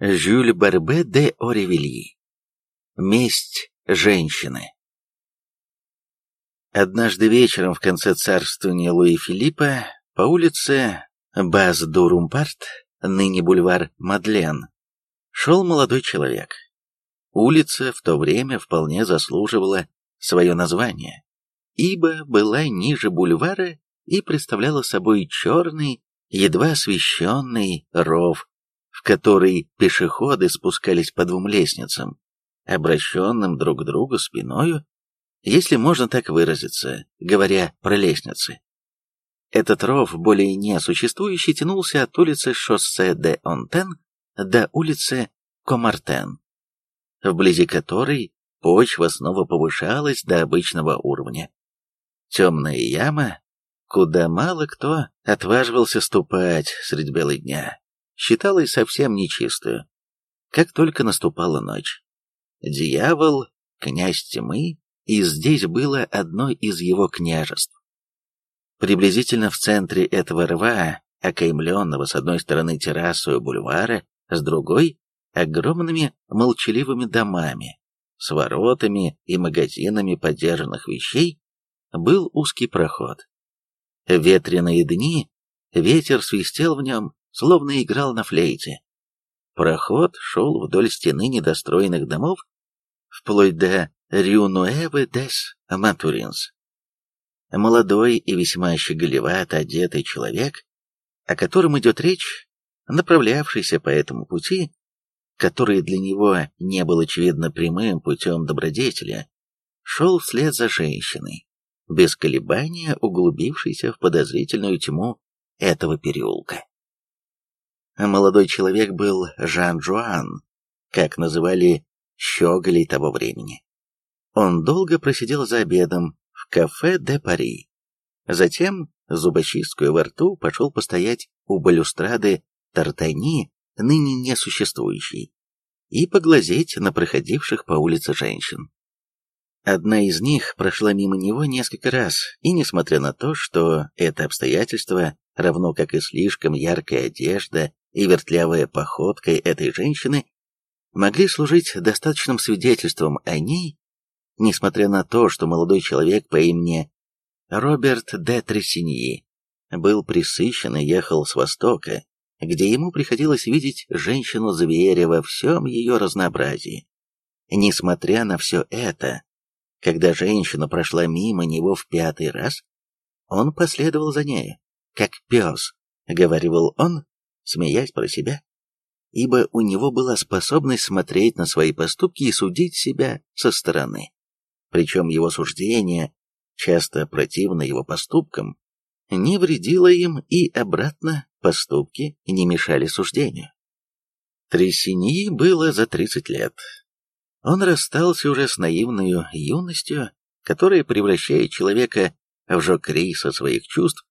Жюль Барбе де Оревильи. Месть женщины. Однажды вечером в конце царствования Луи Филиппа по улице Баз-Дурумпарт, ныне бульвар Мадлен, шел молодой человек. Улица в то время вполне заслуживала свое название, ибо была ниже бульвара и представляла собой черный, едва освещенный ров, в который пешеходы спускались по двум лестницам, обращенным друг к другу спиною, если можно так выразиться, говоря про лестницы. Этот ров, более не существующий, тянулся от улицы шоссе де Онтен до улицы Комартен, вблизи которой почва снова повышалась до обычного уровня. Темная яма, куда мало кто отваживался ступать средь белой дня, считалась совсем нечистую. Как только наступала ночь. Дьявол, князь тьмы, и здесь было одно из его княжеств. Приблизительно в центре этого рва, окаймленного с одной стороны террасою бульвара, с другой — огромными молчаливыми домами, с воротами и магазинами подержанных вещей, был узкий проход. Ветреные дни ветер свистел в нем, словно играл на флейте. Проход шел вдоль стены недостроенных домов, вплоть до Рюнуэвы дес Матуринс. Молодой и весьма щеголевато одетый человек, о котором идет речь, направлявшийся по этому пути, который для него не был очевидно прямым путем добродетеля, шел вслед за женщиной, без колебания углубившейся в подозрительную тьму этого переулка. Молодой человек был Жан-Жуан, как называли щеголей того времени. Он долго просидел за обедом в кафе де Пари. Затем, зубочисткую во рту, пошел постоять у балюстрады Тартани, ныне несуществующей, и поглазеть на проходивших по улице женщин. Одна из них прошла мимо него несколько раз, и несмотря на то, что это обстоятельство, равно как и слишком яркая одежда и вертлявая походка этой женщины, могли служить достаточным свидетельством о ней, несмотря на то, что молодой человек по имени Роберт де Трессиньи был присыщен и ехал с востока, где ему приходилось видеть женщину-зверя во всем ее разнообразии. Несмотря на все это, когда женщина прошла мимо него в пятый раз, он последовал за нею, как пес, — говорил он, смеясь про себя, ибо у него была способность смотреть на свои поступки и судить себя со стороны. Причем его суждение, часто противно его поступкам, не вредило им и обратно поступки не мешали суждению. Тресиньи было за 30 лет. Он расстался уже с наивной юностью, которая превращает человека в жокрей со своих чувств,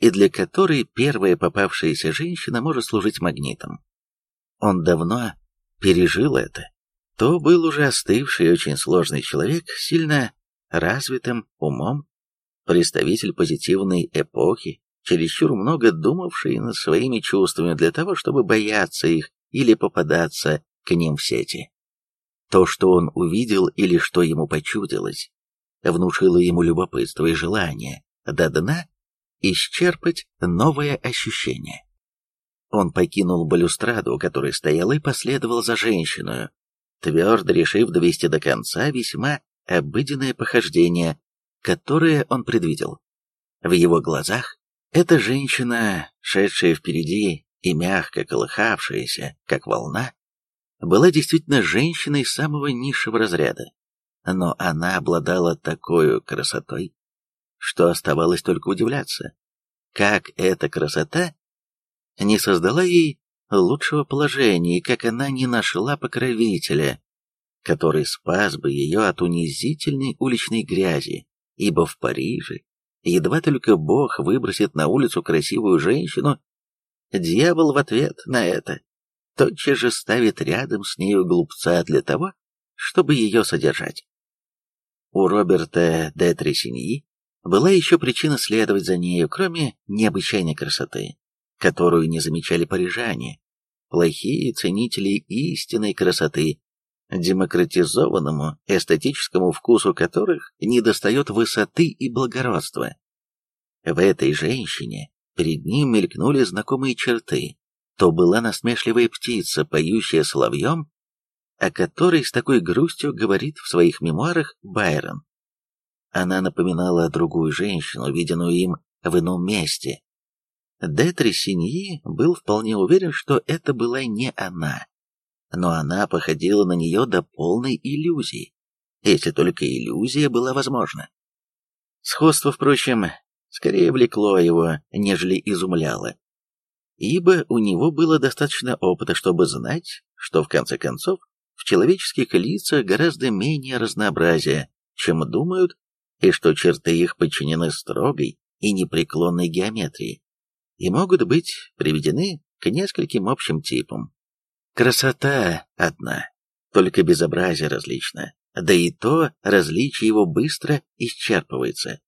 и для которой первая попавшаяся женщина может служить магнитом. Он давно пережил это. То был уже остывший и очень сложный человек, сильно развитым умом, представитель позитивной эпохи, чересчур много думавший над своими чувствами для того, чтобы бояться их или попадаться к ним в сети. То, что он увидел или что ему почудилось, внушило ему любопытство и желание до дна исчерпать новое ощущение. Он покинул балюстраду, которой стоял, и последовал за женщиной, твердо решив довести до конца весьма обыденное похождение, которое он предвидел. В его глазах эта женщина, шедшая впереди и мягко колыхавшаяся, как волна, была действительно женщиной самого низшего разряда, но она обладала такой красотой, что оставалось только удивляться, как эта красота не создала ей лучшего положения и как она не нашла покровителя, который спас бы ее от унизительной уличной грязи, ибо в Париже едва только Бог выбросит на улицу красивую женщину, дьявол в ответ на это тотчас же ставит рядом с нею глупца для того, чтобы ее содержать. У Роберта де Тресиньи была еще причина следовать за нею, кроме необычайной красоты, которую не замечали парижане, плохие ценители истинной красоты, демократизованному эстетическому вкусу которых недостает высоты и благородства. В этой женщине перед ним мелькнули знакомые черты. То была насмешливая птица, поющая соловьем, о которой с такой грустью говорит в своих мемуарах Байрон. Она напоминала другую женщину, виденную им в ином месте. Де Тресиньи был вполне уверен, что это была не она, но она походила на нее до полной иллюзии, если только иллюзия была возможна. Сходство, впрочем, скорее влекло его, нежели изумляло, ибо у него было достаточно опыта, чтобы знать, что в конце концов в человеческих лицах гораздо менее разнообразия, чем думают, и что черты их подчинены строгой и непреклонной геометрии, и могут быть приведены к нескольким общим типам. Красота одна, только безобразие различно, да и то различие его быстро исчерпывается.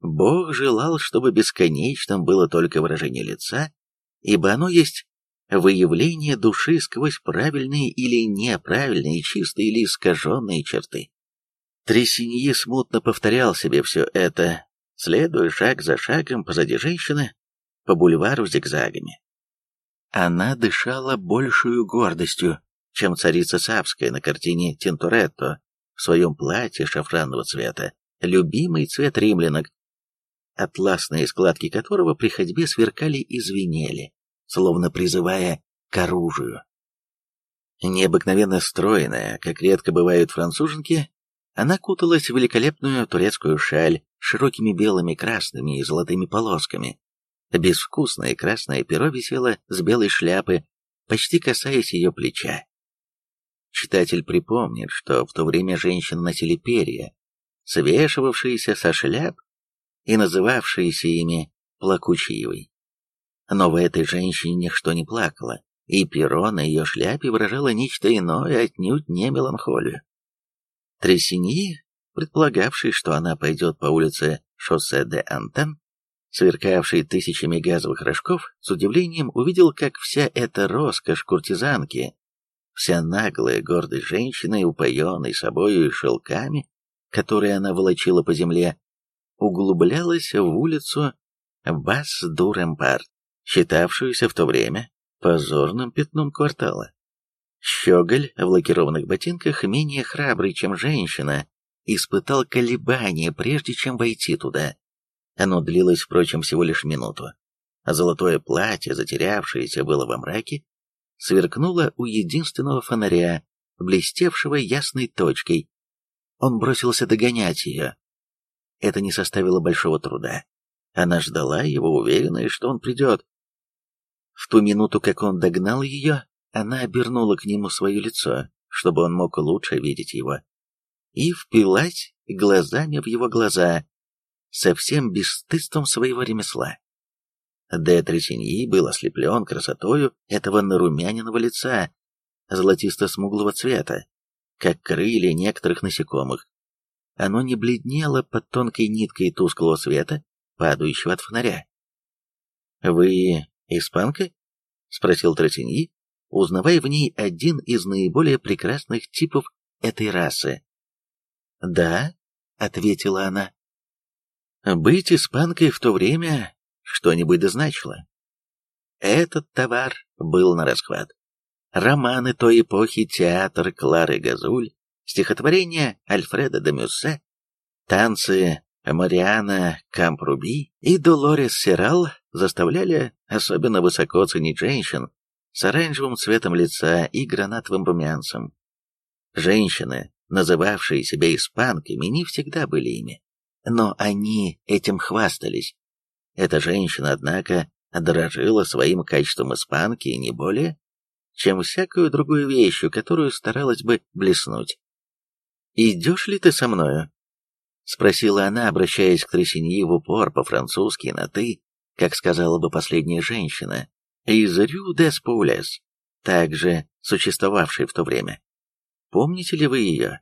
Бог желал, чтобы бесконечным было только выражение лица, ибо оно есть выявление души сквозь правильные или неправильные, чистые или искаженные черты. Тресиньи смутно повторял себе все это, следуя шаг за шагом позади женщины по бульвару зигзагами. Она дышала большую гордостью, чем царица Савская на картине Тинторетто в своем платье шафранного цвета, любимый цвет римлянок, атласные складки которого при ходьбе сверкали и звенели словно призывая к оружию. Необыкновенно стройная, как редко бывают француженки, она куталась в великолепную турецкую шаль с широкими белыми, красными и золотыми полосками. Безвкусное красное перо висело с белой шляпы, почти касаясь ее плеча. Читатель припомнит, что в то время женщины носили перья, свешивавшиеся со шляп и называвшиеся ими плакучиевой. Но в этой женщине ничто не плакало, и перо на ее шляпе выражало нечто иное, отнюдь не меланхолию. Тресиньи, предполагавший, что она пойдет по улице шоссе де Антен, сверкавший тысячами газовых рожков, с удивлением увидел, как вся эта роскошь куртизанки, вся наглая гордость женщины, упоенной собою и шелками, которые она волочила по земле, углублялась в улицу Бас-Дуремпарт, считавшуюся в то время позорным пятном квартала. Щеголь в лакированных ботинках, менее храбрый, чем женщина, испытал колебания, прежде чем войти туда. Оно длилось, впрочем, всего лишь минуту. А золотое платье, затерявшееся было во мраке, сверкнуло у единственного фонаря, блестевшего ясной точкой. Он бросился догонять ее. Это не составило большого труда. Она ждала его, уверенная, что он придет. В ту минуту, как он догнал ее, она обернула к нему свое лицо, чтобы он мог лучше видеть его, и впилась глазами в его глаза, совсем бесстыдством своего ремесла. Де Тресиньи был ослеплен красотою этого нарумяненного лица, золотисто-смуглого цвета, как крылья некоторых насекомых. Оно не бледнело под тонкой ниткой тусклого света, падающего от фонаря. «Вы «Испанка?» — спросил Тратиньи, узнавая в ней один из наиболее прекрасных типов этой расы. «Да», — ответила она. «Быть испанкой в то время что-нибудь дозначило. Этот товар был на расхват. Романы той эпохи, театр Клары Газуль, стихотворения Альфреда де Мюссе, танцы Мариана Кампруби и Долорес Сирал заставляли особенно высоко ценить женщин с оранжевым цветом лица и гранатовым румянцем. Женщины, называвшие себя испанками, не всегда были ими, но они этим хвастались. Эта женщина, однако, дорожила своим качеством испанки не более, чем всякую другую вещью, которую старалась бы блеснуть. «Идешь ли ты со мною?» — спросила она, обращаясь к Тресиньи в упор по-французски на «ты», как сказала бы последняя женщина, из Рю де Спаулес, также существовавшей в то время. Помните ли вы ее?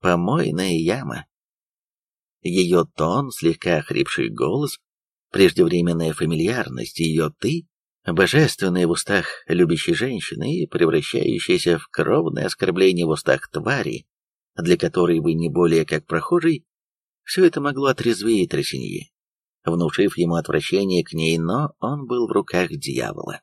Помойная яма. Ее тон, слегка охрипший голос, преждевременная фамильярность, ее «ты» божественное в устах любящей женщины и превращающееся в кровное оскорбление в устах твари, для которой вы не более как прохожий, все это могло отрезвить Росиньи, внушив ему отвращение к ней, но он был в руках дьявола.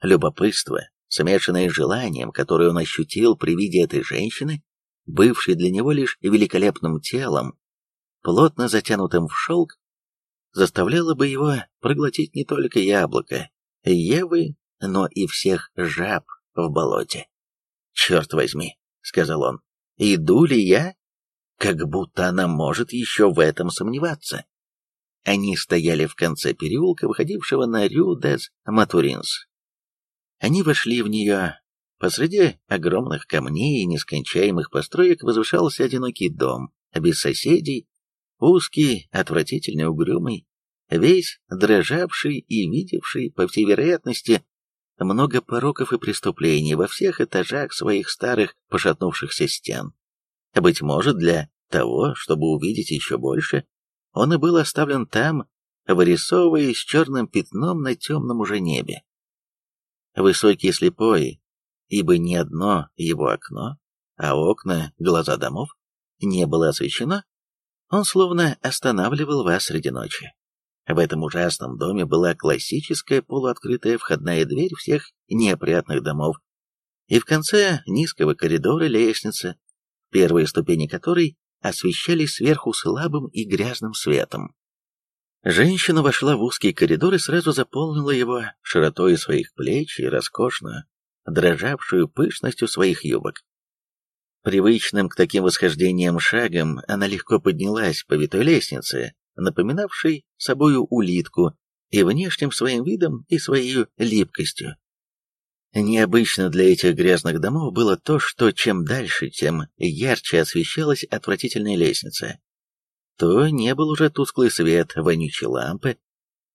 Любопытство, смешанное с желанием, которое он ощутил при виде этой женщины, бывшей для него лишь великолепным телом, плотно затянутым в шелк, заставляло бы его проглотить не только яблоко, Евы, но и всех жаб в болоте. «Черт возьми», — сказал он, — «иду ли я? Как будто она может еще в этом сомневаться». Они стояли в конце переулка, выходившего на Рю-дес-Матуринс. Они вошли в нее. Посреди огромных камней и нескончаемых построек возвышался одинокий дом, без соседей, узкий, отвратительно угрюмый, весь дрожавший и видевший, по всей вероятности, много пороков и преступлений во всех этажах своих старых пошатнувшихся стен. Быть может, для того, чтобы увидеть еще больше, он и был оставлен там, вырисовываясь черным пятном на темном уже небе. Высокий слепой, ибо ни одно его окно, а окна, глаза домов, не было освещено, он словно останавливал вас среди ночи. В этом ужасном доме была классическая полуоткрытая входная дверь всех неопрятных домов, и в конце низкого коридора лестница, первые ступени которой освещались сверху слабым и грязным светом. Женщина вошла в узкий коридор и сразу заполнила его широтой своих плеч и роскошную, дрожавшую пышностью своих юбок. Привычным к таким восхождениям шагом она легко поднялась по витой лестнице, напоминавшей собою улитку, и внешним своим видом, и своей липкостью. Необычно для этих грязных домов было то, что чем дальше, тем ярче освещалась отвратительная лестница. То не был уже тусклый свет вонючей лампы,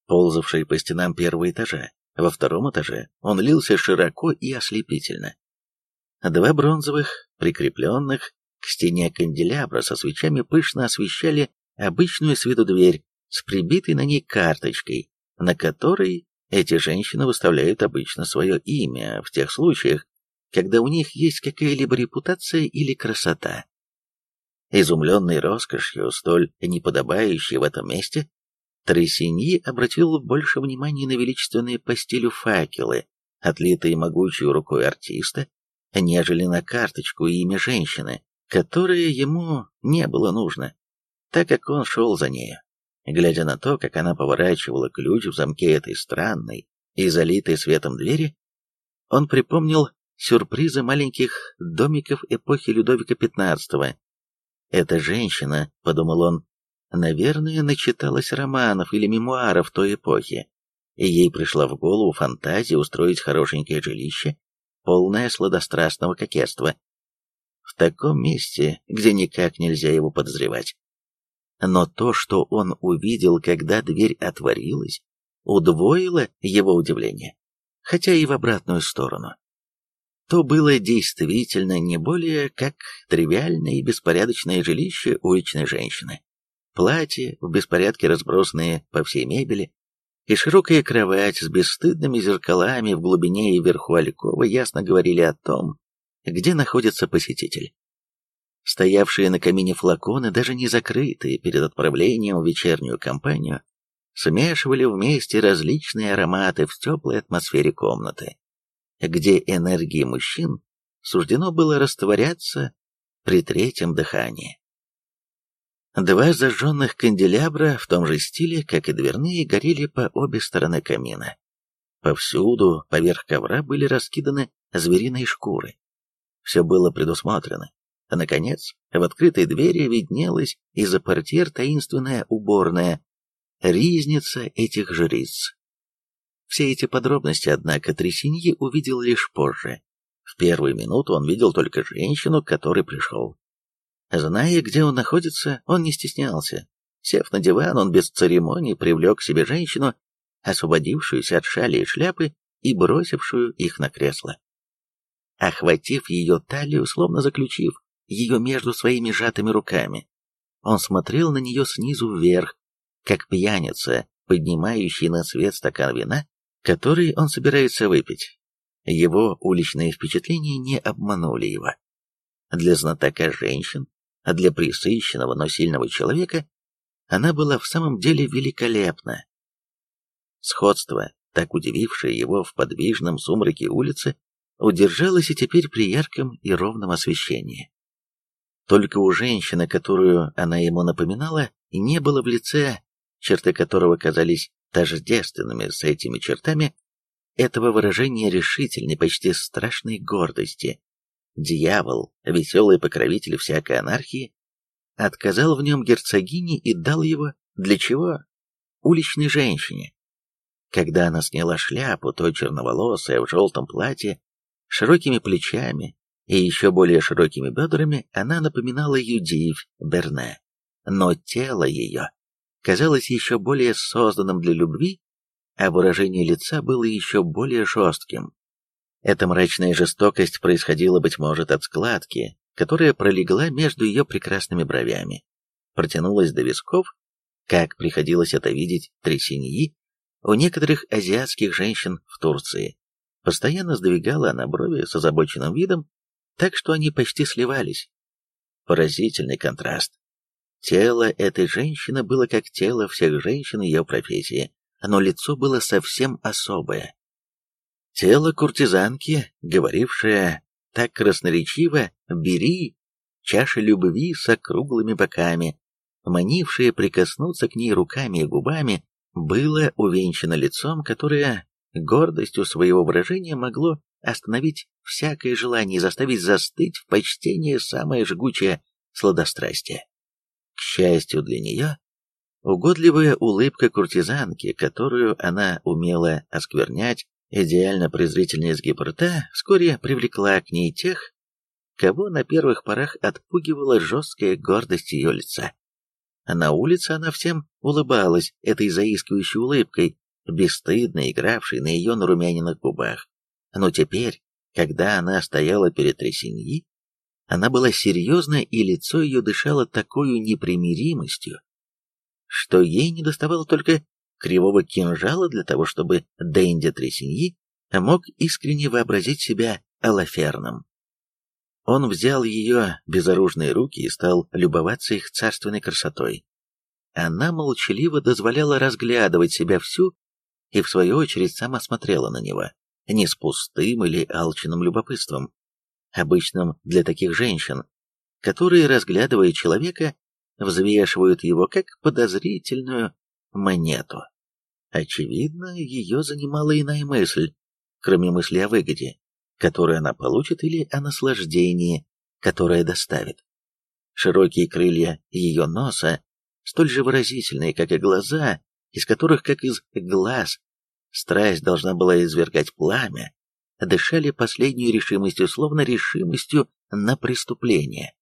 ползавшей по стенам первого этажа. Во втором этаже он лился широко и ослепительно. Два бронзовых, прикрепленных к стене канделябра со свечами пышно освещали обычную с виду дверь с прибитой на ней карточкой, на которой эти женщины выставляют обычно свое имя в тех случаях, когда у них есть какая-либо репутация или красота. Изумленный роскошью, столь неподобающей в этом месте, Тресиньи обратил больше внимания на величественные по стилю факелы, отлитые могучей рукой артиста, нежели на карточку и имя женщины, которое ему не было нужно, так как он шел за нею. Глядя на то, как она поворачивала ключ в замке этой странной и залитой светом двери, он припомнил сюрпризы маленьких домиков эпохи Людовика XV. «Эта женщина», — подумал он, — «наверное, начиталась романов или мемуаров той эпохи, и ей пришла в голову фантазия устроить хорошенькое жилище полное сладострастного кокетства, в таком месте, где никак нельзя его подозревать. Но то, что он увидел, когда дверь отворилась, удвоило его удивление, хотя и в обратную сторону. То было действительно не более как тривиальное и беспорядочное жилище уличной женщины. Платье, в беспорядке разбросанные по всей мебели, и широкая кровать с бесстыдными зеркалами в глубине и вверху алькова ясно говорили о том, где находится посетитель. Стоявшие на камине флаконы, даже не закрытые перед отправлением в вечернюю компанию, смешивали вместе различные ароматы в теплой атмосфере комнаты, где энергии мужчин суждено было растворяться при третьем дыхании. Два зажженных канделябра в том же стиле, как и дверные, горели по обе стороны камина. Повсюду, поверх ковра, были раскиданы звериные шкуры. Все было предусмотрено. А, наконец, в открытой двери виднелась из-за портьер таинственная уборная, ризница этих жриц. Все эти подробности, однако, Тресиньи увидел лишь позже. В первую минуту он видел только женщину, к которой пришел. Зная, где он находится, он не стеснялся. Сев на диван, он без церемоний привлек к себе женщину, освободившуюся от шали и шляпы и бросившую их на кресло. Охватив ее талию, словно заключив ее между своими сжатыми руками, он смотрел на нее снизу вверх, как пьяница, поднимающий на свет стакан вина который он собирается выпить. Его уличные впечатления не обманули его. Для знатока женщин, а для присыщенного, но сильного человека, она была в самом деле великолепна. Сходство, так удивившее его в подвижном сумраке улицы, удержалось и теперь при ярком и ровном освещении. Только у женщины, которую она ему напоминала, не было в лице, черты которого казались тождественными с этими чертами, этого выражения решительной, почти страшной гордости. Дьявол, веселый покровитель всякой анархии, отказал в нем герцогине и дал его для чего? Уличной женщине. Когда она сняла шляпу, то черноволосая в желтом платье, широкими плечами и еще более широкими бедрами, она напоминала Юдиев Берне. Но тело ее казалось еще более созданным для любви, а выражение лица было еще более жестким. Эта мрачная жестокость происходила, быть может, от складки, которая пролегла между ее прекрасными бровями, протянулась до висков, как приходилось это видеть Тресиньи у некоторых азиатских женщин в Турции. Постоянно сдвигала она брови с озабоченным видом, так что они почти сливались. Поразительный контраст. Тело этой женщины было как тело всех женщин ее профессии, но лицо было совсем особое. Тело куртизанки, говорившее так красноречиво «бери», чаша любви с округлыми боками, манившее прикоснуться к ней руками и губами, было увенчано лицом, которое гордостью своего выражения могло остановить всякое желание и заставить застыть в почтении самое жгучее сладострастие. К счастью для нее, угодливая улыбка куртизанки, которую она умела осквернять, идеально презрительная изгиб рта, вскоре привлекла к ней тех, кого на первых порах отпугивала жесткая гордость ее лица. На улице она всем улыбалась этой заискивающей улыбкой, бесстыдно игравшей на ее нарумяненных губах. Но теперь, когда она стояла перед Тресиньи, она была серьезна, и лицо ее дышало такой непримиримостью, что ей не доставало только кривого кинжала для того, чтобы Дэнди Тресиньи мог искренне вообразить себя Алаферном. Он взял ее безоружные руки и стал любоваться их царственной красотой. Она молчаливо дозволяла разглядывать себя всю и, в свою очередь, сама смотрела на него, не с пустым или алчным любопытством, обычным для таких женщин, которые, разглядывая человека, взвешивают его как подозрительную монету. Очевидно, ее занимала иная мысль, кроме мысли о выгоде, которую она получит, или о наслаждении, которое доставит. Широкие крылья ее носа, столь же выразительные, как и глаза, из которых, как из глаз, страсть должна была извергать пламя, дышали последней решимостью, словно решимостью на преступление.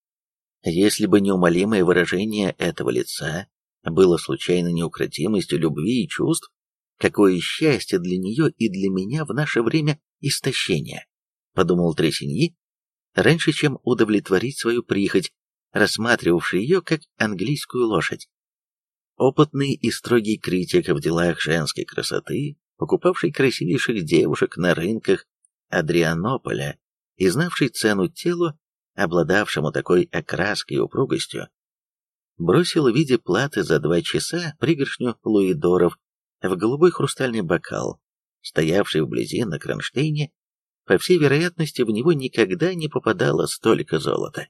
Если бы неумолимое выражение этого лица было случайно неукротимостью любви и чувств, какое счастье для нее и для меня в наше время истощения, подумал Тресиньи, раньше чем удовлетворить свою прихоть, рассматривавший ее как английскую лошадь. Опытный и строгий критик в делах женской красоты, покупавший красивейших девушек на рынках Адрианополя и знавший цену телу, обладавшему такой окраской и упругостью, бросил в виде платы за два часа пригоршню луидоров в голубой хрустальный бокал, стоявший вблизи на кронштейне, по всей вероятности, в него никогда не попадало столько золота.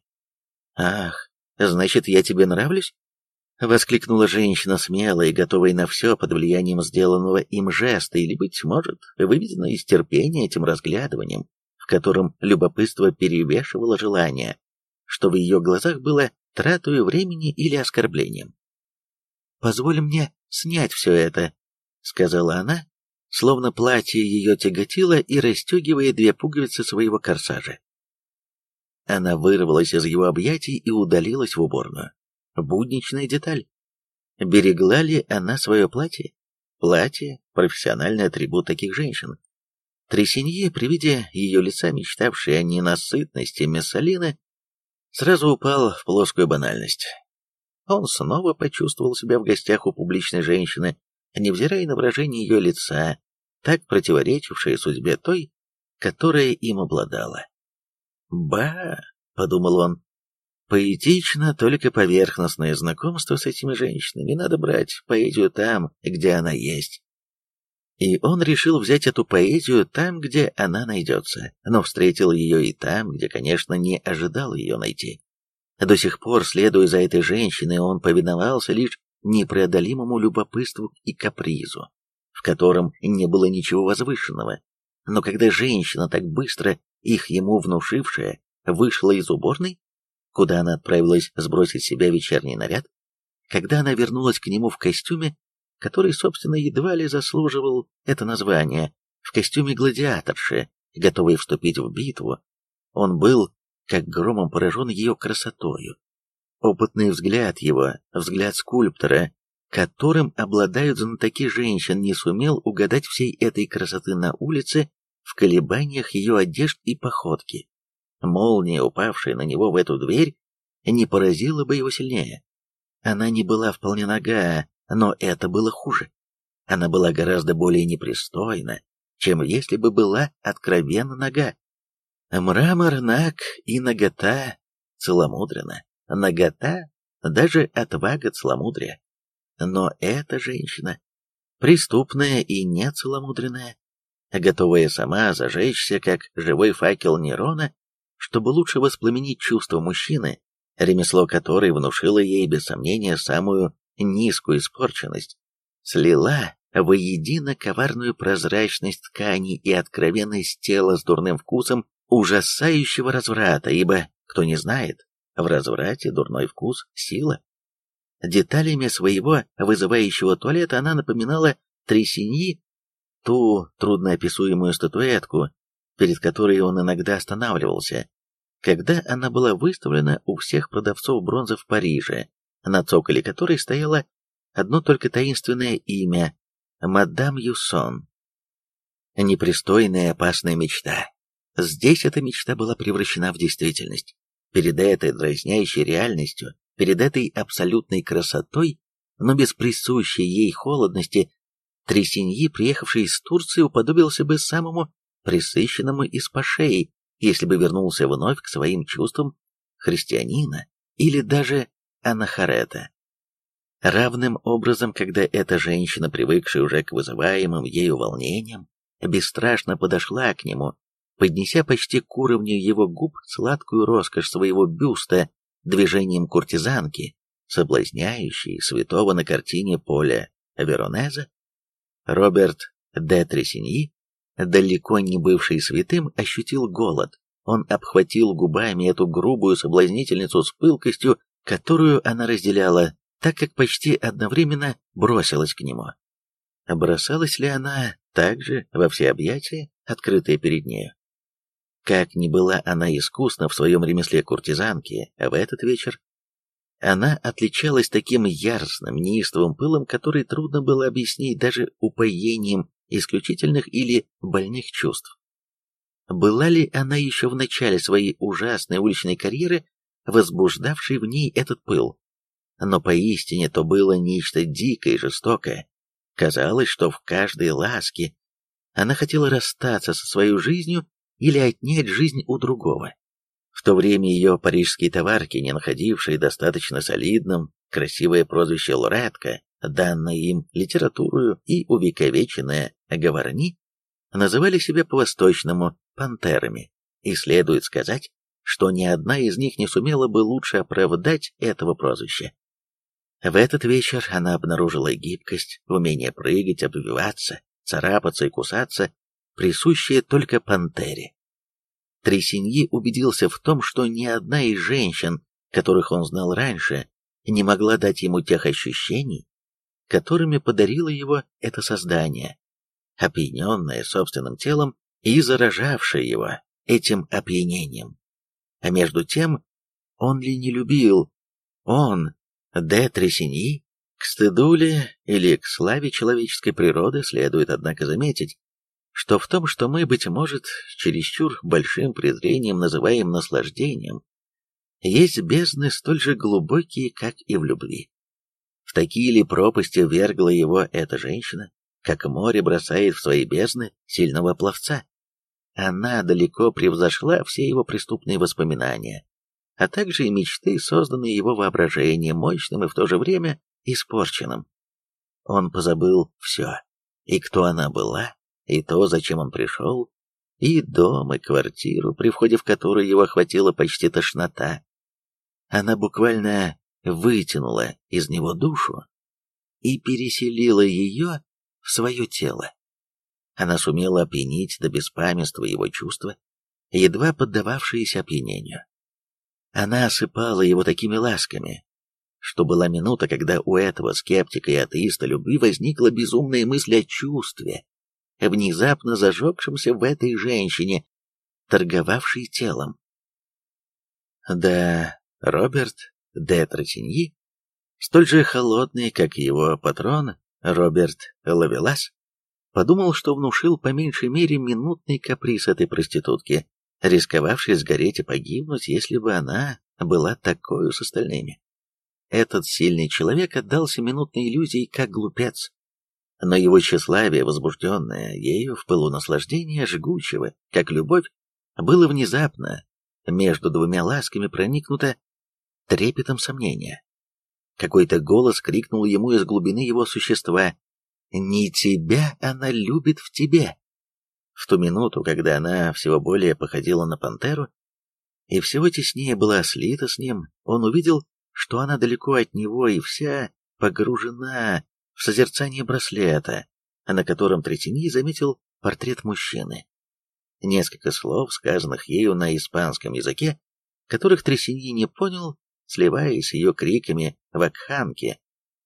«Ах, значит, я тебе нравлюсь?» — воскликнула женщина смело и готовая на все под влиянием сделанного им жеста или, быть может, выведенная из терпения этим разглядыванием, в котором любопытство перевешивало желание, что в ее глазах было тратою времени или оскорблением. «Позволь мне снять все это», — сказала она, словно платье ее тяготило и расстегивая две пуговицы своего корсажа. Она вырвалась из его объятий и удалилась в уборную будничная деталь. Берегла ли она свое платье? Платье – профессиональный атрибут таких женщин. Тресинье, при виде ее лица, мечтавшей о ненасытности Мессалины, сразу упал в плоскую банальность. Он снова почувствовал себя в гостях у публичной женщины, невзирая на выражение ее лица, так противоречившая судьбе той, которая им обладала. «Ба!» — подумал он. «Поэтично только поверхностное знакомство с этими женщинами. Надо брать поэзию там, где она есть». И он решил взять эту поэзию там, где она найдется, но встретил ее и там, где, конечно, не ожидал ее найти. До сих пор, следуя за этой женщиной, он повиновался лишь непреодолимому любопытству и капризу, в котором не было ничего возвышенного. Но когда женщина так быстро, их ему внушившая, вышла из уборной, куда она отправилась сбросить себя вечерний наряд, когда она вернулась к нему в костюме, который, собственно, едва ли заслуживал это название, в костюме гладиаторши, готовой вступить в битву. Он был, как громом поражен ее красотою. Опытный взгляд его, взгляд скульптора, которым обладают знатоки женщин, не сумел угадать всей этой красоты на улице в колебаниях ее одежд и походки. Молния, упавшая на него в эту дверь, не поразила бы его сильнее. Она не была вполне нога, но это было хуже. Она была гораздо более непристойна, чем если бы была откровенно нога. Мрамор наг и нагота целомудрена. Нагота, даже отвага целомудрия. Но эта женщина, преступная и нецеломудренная, готовая сама зажечься, как живой факел Нерона, чтобы лучше воспламенить чувство мужчины, ремесло которой внушило ей, без сомнения, самую низкую испорченность, слила воедино коварную прозрачность ткани и откровенность тела с дурным вкусом ужасающего разврата, ибо, кто не знает, в разврате дурной вкус – сила. Деталями своего вызывающего туалета она напоминала Тресиньи, ту трудноописуемую статуэтку, перед которой он иногда останавливался, когда она была выставлена у всех продавцов бронзы в Париже, на цоколе которой стояло одно только таинственное имя — мадам Юсон. Непристойная опасная мечта. Здесь эта мечта была превращена в действительность. Перед этой дразнящей реальностью, перед этой абсолютной красотой, но без присущей ей холодности, Тресиньи, приехавший из Турции, уподобился бы самому присыщенному из пашей, если бы вернулся вновь к своим чувствам христианина или даже Анахарета. Равным образом, когда эта женщина, привыкшая уже к вызываемым ею волнениям, бесстрашно подошла к нему, поднеся почти к уровню его губ сладкую роскошь своего бюста движением куртизанки, соблазняющей святого на картине Поля Веронеза, Роберт де Тресиньи, далеко не бывший святым, ощутил голод. Он обхватил губами эту грубую соблазнительницу с пылкостью, которую она разделяла, так как почти одновременно бросилась к нему. Бросалась ли она также во все объятия, открытые перед нею? Как ни была она искусна в своем ремесле куртизанки, в этот вечер она отличалась таким яростным, неистовым пылом, который трудно было объяснить даже упоением исключительных или больных чувств. Была ли она еще в начале своей ужасной уличной карьеры возбуждавший в ней этот пыл. Но поистине то было нечто дикое и жестокое. Казалось, что в каждой ласке она хотела расстаться со своей жизнью или отнять жизнь у другого. В то время ее парижские товарки, не находившие достаточно солидным красивое прозвище Лоретка, данное им литературою и увековеченное говорни, называли себя по-восточному пантерами, и следует сказать, что ни одна из них не сумела бы лучше оправдать этого прозвища. В этот вечер она обнаружила гибкость, умение прыгать, обвиваться, царапаться и кусаться, присущее только пантере. Тресиньи убедился в том, что ни одна из женщин, которых он знал раньше, не могла дать ему тех ощущений, которыми подарило его это создание, опьяненное собственным телом и заражавшее его этим опьянением. А между тем, он ли не любил? Он, де Тресиньи, к стыду ли или к славе человеческой природы следует, однако, заметить, что в том, что мы, быть может, чересчур большим презрением называем наслаждением, есть бездны столь же глубокие, как и в любви. В такие ли пропасти вергла его эта женщина, как море бросает в свои бездны сильного пловца. Она далеко превзошла все его преступные воспоминания, а также и мечты, созданные его воображением, мощным и в то же время испорченным. Он позабыл все, и кто она была, и то, зачем он пришел, и дом, и квартиру, при входе в которую его охватила почти тошнота. Она буквально вытянула из него душу и переселила ее в свое тело. Она сумела опьянить до беспамятства его чувства, едва поддававшиеся опьянению. Она осыпала его такими ласками, что была минута, когда у этого скептика и атеиста любви возникла безумная мысль о чувстве, внезапно зажегшемся в этой женщине, торговавшей телом. Да, Роберт де Тратиньи, столь же холодный, как его патрон Роберт Лавелас, подумал, что внушил по меньшей мере минутный каприз этой проститутки, рисковавшей сгореть и погибнуть, если бы она была такой с остальными. Этот сильный человек отдался минутной иллюзии, как глупец. Но его тщеславие, возбужденное ею в пылу наслаждения, жгучего, как любовь, было внезапно между двумя ласками проникнуто трепетом сомнения. Какой-то голос крикнул ему из глубины его существа «Не тебя она любит в тебе!» В ту минуту, когда она всего более походила на пантеру и всего теснее была слита с ним, он увидел, что она далеко от него и вся погружена в созерцание браслета, на котором Третини заметил портрет мужчины. Несколько слов, сказанных ею на испанском языке, которых Тресиньи не понял, сливаясь с ее криками в Акханке,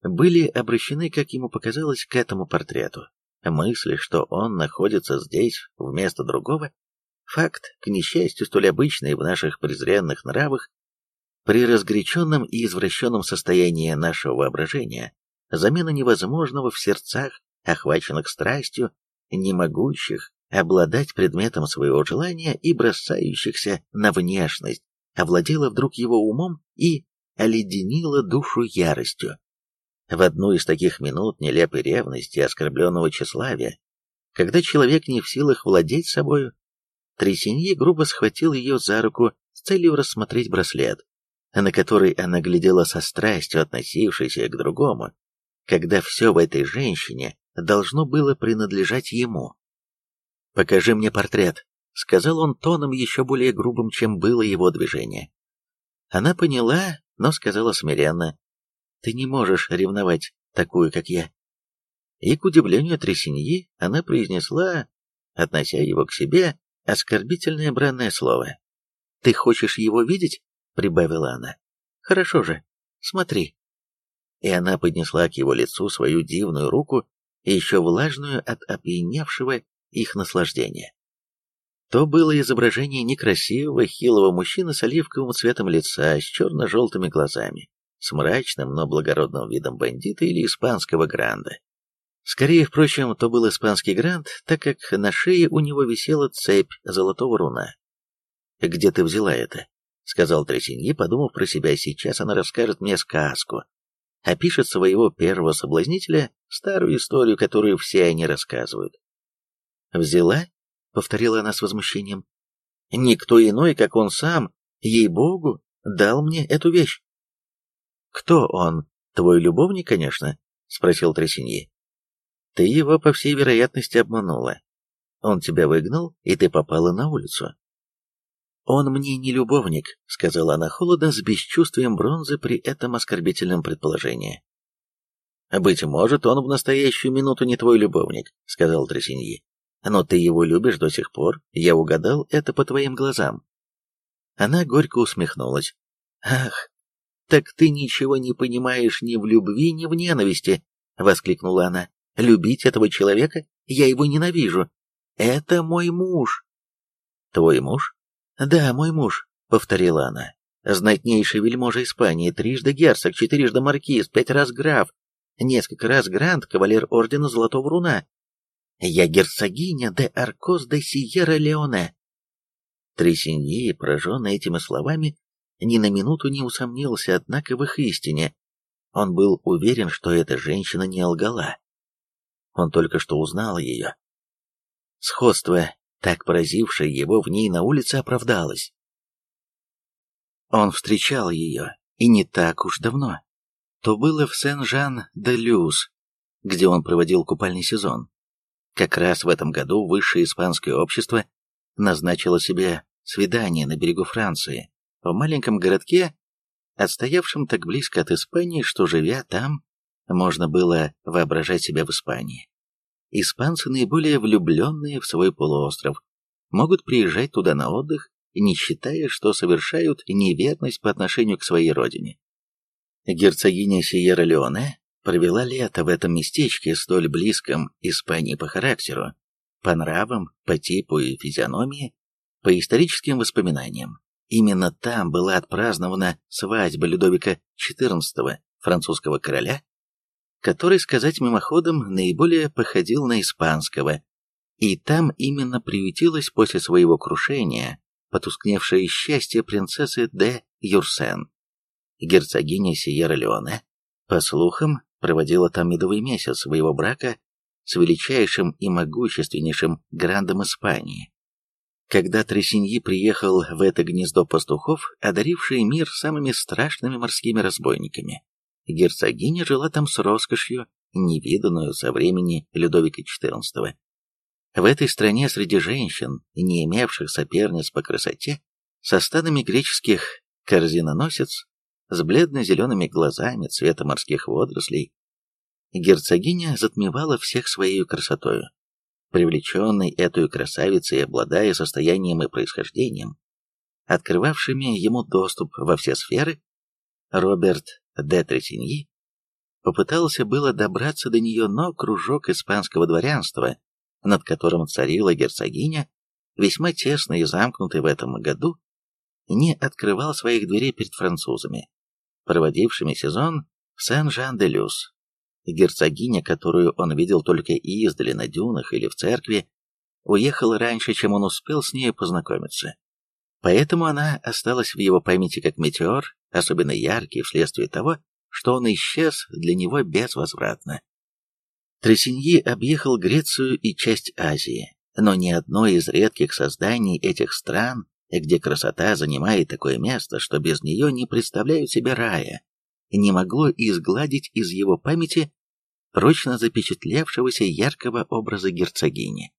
были обращены, как ему показалось, к этому портрету. Мысли, что он находится здесь вместо другого, факт, к несчастью, столь обычный в наших презренных нравах, при разгоряченном и извращенном состоянии нашего воображения, замена невозможного в сердцах, охваченных страстью, не могущих обладать предметом своего желания и бросающихся на внешность, овладела вдруг его умом и оледенила душу яростью. В одну из таких минут нелепой ревности и оскорбленного тщеславия, когда человек не в силах владеть собою, Тресиньи грубо схватил ее за руку с целью рассмотреть браслет, на который она глядела со страстью, относившейся к другому, когда все в этой женщине должно было принадлежать ему. «Покажи мне портрет», — сказал он тоном еще более грубым, чем было его движение. Она поняла, но сказала смиренно, «Ты не можешь ревновать такую, как я». И, к удивлению Тресиньи, она произнесла, относя его к себе, оскорбительное бранное слово. «Ты хочешь его видеть?» — прибавила она. «Хорошо же, смотри». И она поднесла к его лицу свою дивную руку, еще влажную от опьяневшего их наслаждения. То было изображение некрасивого, хилого мужчины с оливковым цветом лица, с черно-желтыми глазами, с мрачным, но благородным видом бандита или испанского гранда. Скорее, впрочем, то был испанский грант, так как на шее у него висела цепь золотого руна. «Где ты взяла это?» — сказал Тресиньи, подумав про себя, сейчас она расскажет мне сказку. Опишет своего первого соблазнителя, старую историю, которую все они рассказывают. «Взяла?» — повторила она с возмущением. «Никто иной, как он сам, ей-богу, дал мне эту вещь». «Кто он? Твой любовник, конечно?» — спросил Тресиньи. «Ты его, по всей вероятности, обманула. Он тебя выгнал, и ты попала на улицу». «Он мне не любовник», — сказала она холодно, с бесчувствием бронзы при этом оскорбительном предположении. «Быть может, он в настоящую минуту не твой любовник», — сказал Тресиньи. Но ты его любишь до сих пор, я угадал это по твоим глазам. Она горько усмехнулась. Ах, так ты ничего не понимаешь ни в любви, ни в ненависти, воскликнула она. Любить этого человека? Я его ненавижу. Это мой муж. Твой муж? Да, мой муж, повторила она. Знатнейший вельможа Испании, трижды герцог, четырежды маркиз, пять раз граф, несколько раз грант, кавалер ордена Золотого Руна, я герцогиня де Аркос де Сиера-Леоне. Тресиньи, пораженный этими словами, ни на минуту не усомнился, однако, в их истине. Он был уверен, что эта женщина не лгала. Он только что узнал ее. Сходство, так поразившее его в ней на улице, оправдалось. Он встречал ее, и не так уж давно. То было в Сен-Жан-де-Люс, где он проводил купальный сезон. Как раз в этом году высшее испанское общество назначило себе свидание на берегу Франции, в маленьком городке, отстоявшем так близко от Испании, что, живя там, можно было воображать себя в Испании. Испанцы, наиболее влюбленные в свой полуостров, могут приезжать туда на отдых, не считая, что совершают неверность по отношению к своей родине. Герцогиня Сиерра-Леоне провела лето в этом местечке, столь близком Испании по характеру, по нравам, по типу и физиономии, по историческим воспоминаниям. Именно там была отпразднована свадьба Людовика XIV, французского короля, который, сказать мимоходом, наиболее походил на испанского, и там именно приютилась после своего крушения потускневшее счастье принцессы де Юрсен. Герцогиня Сиерра-Леоне, по слухам, проводила там медовый месяц своего брака с величайшим и могущественнейшим грандом Испании. Когда Тресиньи приехал в это гнездо пастухов, одарившие мир самыми страшными морскими разбойниками, герцогиня жила там с роскошью, невиданную со времени Людовика XIV. В этой стране среди женщин, не имевших соперниц по красоте, со стадами греческих корзиноносец, с бледно-зелеными глазами цвета морских водорослей, герцогиня затмевала всех своей красотою. Привлеченный этой красавицей, обладая состоянием и происхождением, открывавшими ему доступ во все сферы, Роберт де Третиньи попытался было добраться до нее, но кружок испанского дворянства над которым царила герцогиня, весьма тесно и замкнутый в этом году, не открывал своих дверей перед французами, проводившими сезон в Сен-Жан-де-Люс. Герцогиня, которую он видел только издали на дюнах или в церкви, уехала раньше, чем он успел с ней познакомиться. Поэтому она осталась в его памяти как метеор, особенно яркий вследствие того, что он исчез для него безвозвратно. Тресиньи объехал Грецию и часть Азии, но ни одно из редких созданий этих стран, где красота занимает такое место, что без нее не представляют себе рая, не могло изгладить из его памяти прочно запечатлевшегося яркого образа герцогини.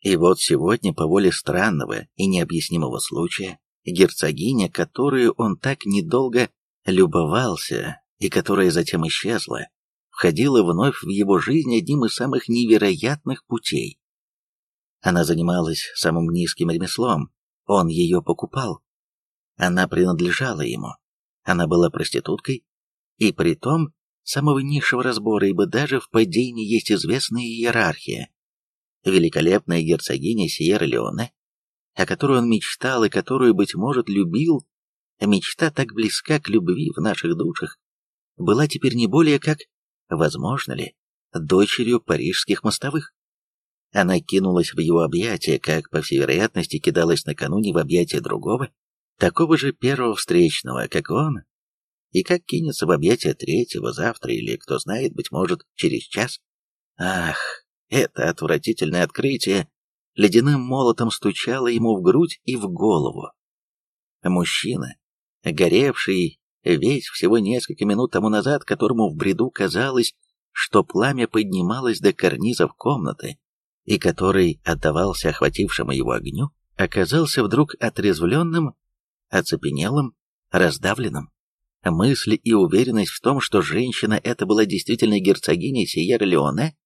И вот сегодня, по воле странного и необъяснимого случая, герцогиня, которую он так недолго любовался и которая затем исчезла, входила вновь в его жизнь одним из самых невероятных путей. Она занималась самым низким ремеслом, он ее покупал. Она принадлежала ему. Она была проституткой, и при том самого низшего разбора, ибо даже в падении есть известная иерархия. Великолепная герцогиня Сьерра-Леоне, о которой он мечтал и которую, быть может, любил, мечта так близка к любви в наших душах, была теперь не более как возможно ли, дочерью парижских мостовых. Она кинулась в его объятия, как, по всей вероятности, кидалась накануне в объятия другого, такого же первого встречного, как он, и как кинется в объятия третьего завтра или, кто знает, быть может, через час. Ах, это отвратительное открытие ледяным молотом стучало ему в грудь и в голову. Мужчина, горевший весь всего несколько минут тому назад, которому в бреду казалось, что пламя поднималось до карнизов комнаты, и который отдавался охватившему его огню, оказался вдруг отрезвленным, оцепенелым, раздавленным. Мысли и уверенность в том, что женщина эта была действительно герцогиней Сиерра-Леоне,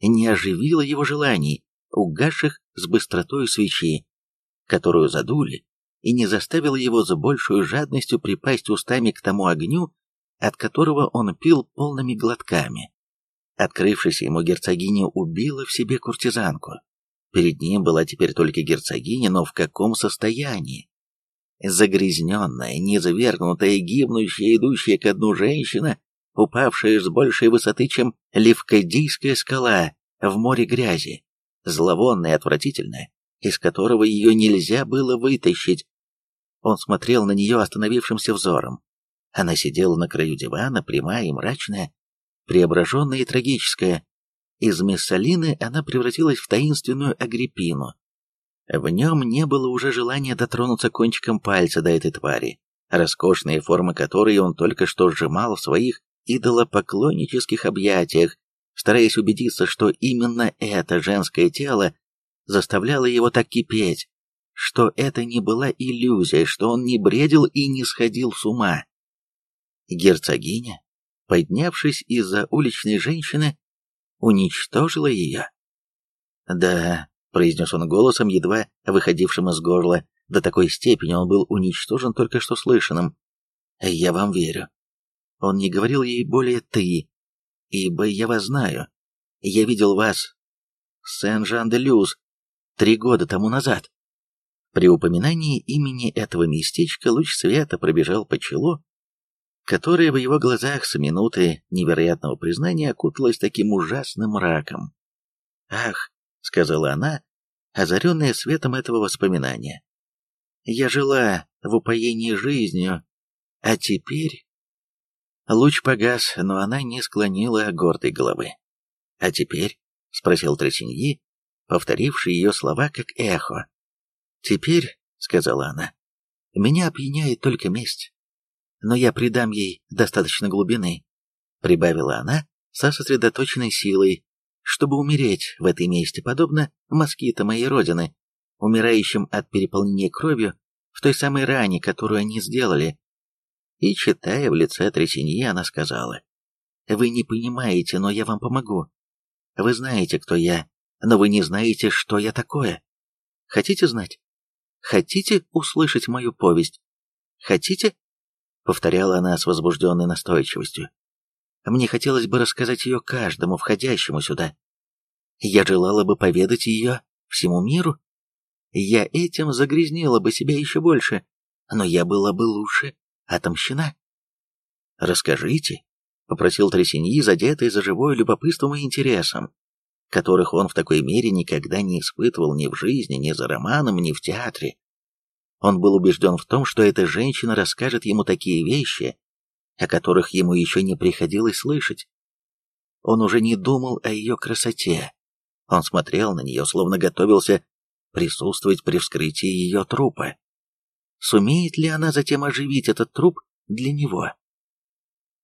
не оживила его желаний, угасших с быстротой свечи, которую задули, и не заставил его за большую жадностью припасть устами к тому огню, от которого он пил полными глотками. Открывшись ему герцогиня убила в себе куртизанку. Перед ним была теперь только герцогиня, но в каком состоянии? Загрязненная, незавергнутая, гибнущая, идущая ко дну женщина, упавшая с большей высоты, чем Левкадийская скала в море грязи, зловонная отвратительная, из которого ее нельзя было вытащить. Он смотрел на нее остановившимся взором. Она сидела на краю дивана, прямая и мрачная, преображенная и трагическая, Из Мессалины она превратилась в таинственную Агриппину. В нем не было уже желания дотронуться кончиком пальца до этой твари, роскошные формы которой он только что сжимал в своих идолопоклоннических объятиях, стараясь убедиться, что именно это женское тело заставляло его так кипеть, что это не была иллюзия, что он не бредил и не сходил с ума. Герцогиня, поднявшись из-за уличной женщины, уничтожила ее. «Да», — произнес он голосом, едва выходившим из горла, до такой степени он был уничтожен только что слышанным. «Я вам верю. Он не говорил ей более «ты», ибо я вас знаю. Я видел вас в Сен-Жан-де-Люз три года тому назад». При упоминании имени этого местечка луч света пробежал по челу, которое в его глазах с минуты невероятного признания окуталось таким ужасным мраком. «Ах», — сказала она, озаренная светом этого воспоминания, — «я жила в упоении жизнью, а теперь...» Луч погас, но она не склонила гордой головы. «А теперь?» — спросил Тросиньи, повторивший ее слова как эхо. «Теперь», — сказала она, — «меня опьяняет только месть. Но я придам ей достаточно глубины», — прибавила она со сосредоточенной силой, чтобы умереть в этой месте, подобно москитам моей родины, умирающим от переполнения кровью в той самой ране, которую они сделали, и, читая в лице Тресиньи, она сказала, «Вы не понимаете, но я вам помогу. Вы знаете, кто я, но вы не знаете, что я такое. Хотите знать? Хотите услышать мою повесть? Хотите?» Повторяла она с возбужденной настойчивостью. Мне хотелось бы рассказать ее каждому входящему сюда. Я желала бы поведать ее всему миру. Я этим загрязнила бы себя еще больше, но я была бы лучше отомщена. «Расскажите», — попросил Тресиньи, задетый за живое любопытством и интересом, которых он в такой мере никогда не испытывал ни в жизни, ни за романом, ни в театре. Он был убежден в том, что эта женщина расскажет ему такие вещи, о которых ему еще не приходилось слышать. Он уже не думал о ее красоте. Он смотрел на нее, словно готовился присутствовать при вскрытии ее трупа. Сумеет ли она затем оживить этот труп для него?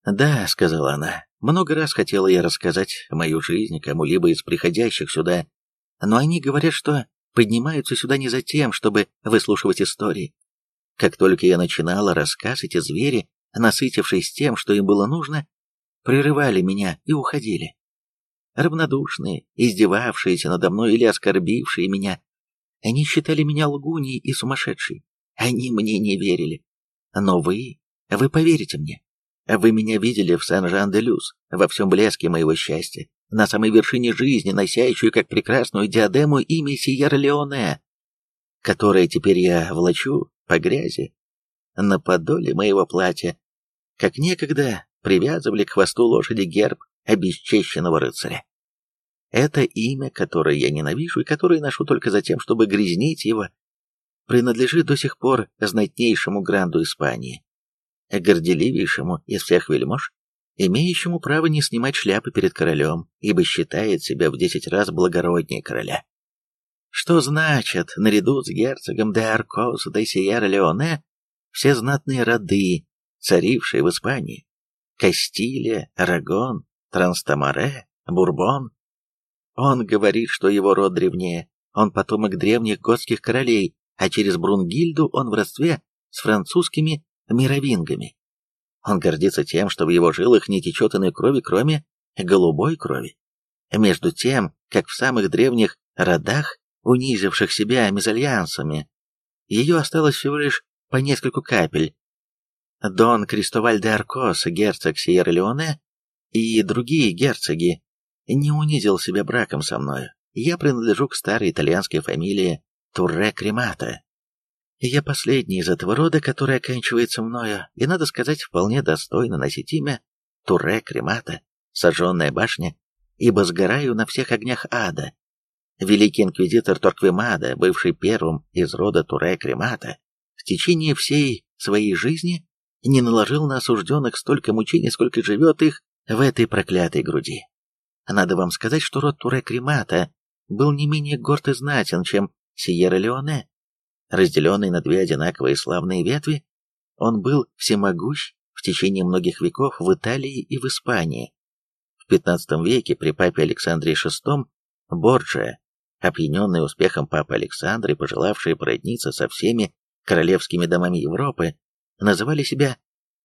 «Да», — сказала она, — «много раз хотела я рассказать мою жизнь кому-либо из приходящих сюда, но они говорят, что поднимаются сюда не за тем, чтобы выслушивать истории. Как только я начинала рассказ, эти звери, насытившись тем, что им было нужно, прерывали меня и уходили. Равнодушные, издевавшиеся надо мной или оскорбившие меня, они считали меня лгуней и сумасшедшей. Они мне не верили. Но вы, вы поверите мне. Вы меня видели в Сен-Жан-де-Люз, во всем блеске моего счастья, на самой вершине жизни, носящую как прекрасную диадему имя Сиер-Леоне, которое теперь я влачу по грязи, на подоле моего платья, как некогда привязывали к хвосту лошади герб обесчещенного рыцаря. Это имя, которое я ненавижу и которое ношу только за тем, чтобы грязнить его принадлежит до сих пор знатнейшему гранду Испании, горделивейшему из всех вельмож, имеющему право не снимать шляпы перед королем, ибо считает себя в десять раз благороднее короля. Что значит, наряду с герцогом де Аркос де Сиера-Леоне, все знатные роды, царившие в Испании, Кастилия, Арагон, Транстамаре, Бурбон. Он говорит, что его род древнее, он потомок древних готских королей, а через Брунгильду он в родстве с французскими мировингами. Он гордится тем, что в его жилах не течет иной крови, кроме голубой крови. Между тем, как в самых древних родах, унизивших себя мезальянсами, ее осталось всего лишь по нескольку капель. Дон Кристоваль де Аркос, герцог Сьерра-Леоне, и другие герцоги не унизил себя браком со мною. Я принадлежу к старой итальянской фамилии Турре Кремата. Я последний из этого рода, который оканчивается мною, и, надо сказать, вполне достойно носить имя Туре Кремата, сожженная башня, ибо сгораю на всех огнях ада. Великий инквизитор Торквемада, бывший первым из рода Туре Кремата, в течение всей своей жизни не наложил на осужденных столько мучений, сколько живет их в этой проклятой груди. Надо вам сказать, что род Туре-Кремата был не менее горд и знатен, чем Сиерра-Леоне. Разделенный на две одинаковые славные ветви, он был всемогущ в течение многих веков в Италии и в Испании. В XV веке при папе Александре VI Борджиа, опьяненный успехом папы Александра и пожелавший породниться со всеми королевскими домами Европы, называли себя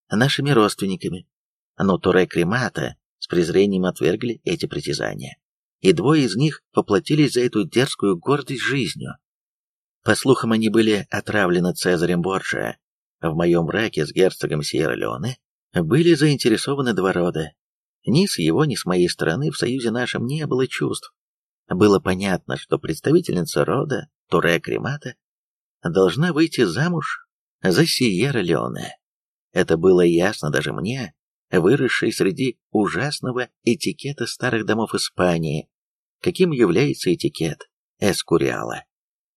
нашими родственниками, но Туре Кремата с презрением отвергли эти притязания, и двое из них поплатились за эту дерзкую гордость жизнью. По слухам, они были отравлены Цезарем Борджиа. В моем браке с герцогом Сьерра-Леоне были заинтересованы два рода. Ни с его, ни с моей стороны в союзе нашем не было чувств. Было понятно, что представительница рода, Туре Кремата, должна выйти замуж за Сиерра-Леоне. Это было ясно даже мне, выросшей среди ужасного этикета старых домов Испании, каким является этикет Эскуриала.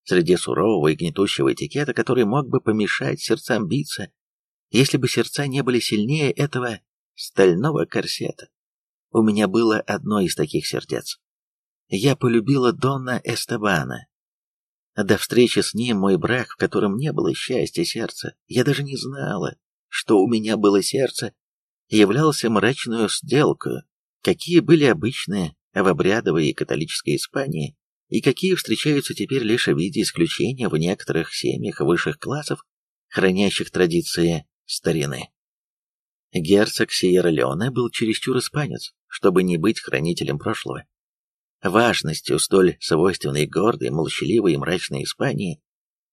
Среди сурового и гнетущего этикета, который мог бы помешать сердцам биться, если бы сердца не были сильнее этого стального корсета. У меня было одно из таких сердец. Я полюбила Донна Эстебана. До встречи с ним мой брак, в котором не было счастья сердца, я даже не знала, что у меня было сердце, являлся мрачную сделку, какие были обычные в обрядовой и католической Испании, и какие встречаются теперь лишь в виде исключения в некоторых семьях высших классов, хранящих традиции старины. Герцог Сиерра-Леоне был чересчур испанец, чтобы не быть хранителем прошлого. Важностью столь свойственной гордой, молчаливой и мрачной Испании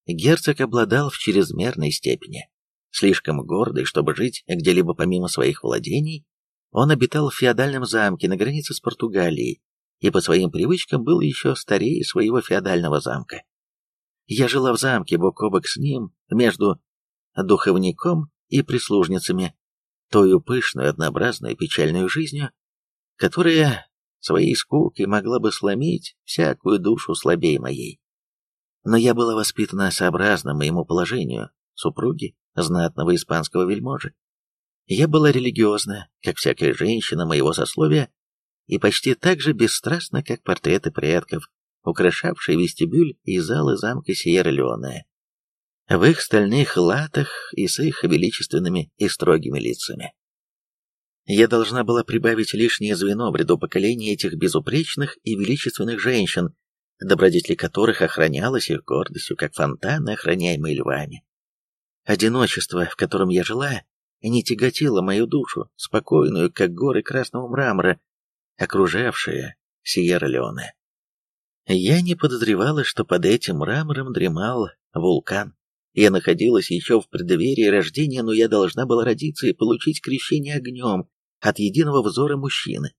герцог обладал в чрезмерной степени. Слишком гордый, чтобы жить где-либо помимо своих владений, он обитал в феодальном замке на границе с Португалией и по своим привычкам был еще старее своего феодального замка. Я жила в замке бок о бок с ним, между духовником и прислужницами, тою пышную, однообразную, печальную жизнью, которая своей скукой могла бы сломить всякую душу слабее моей. Но я была воспитана сообразно моему положению, супруги, знатного испанского вельможи. Я была религиозна, как всякая женщина моего сословия, и почти так же бесстрастна, как портреты предков, украшавшие вестибюль и залы замка Сьерра-Леоне. В их стальных латах и с их величественными и строгими лицами. Я должна была прибавить лишнее звено в ряду поколений этих безупречных и величественных женщин, добродетели которых охранялась их гордостью, как фонтаны, охраняемые львами. Одиночество, в котором я жила, не тяготило мою душу, спокойную, как горы красного мрамора, окружавшие Сьерра-Леоне. Я не подозревала, что под этим мрамором дремал вулкан. Я находилась еще в преддверии рождения, но я должна была родиться и получить крещение огнем от единого взора мужчины.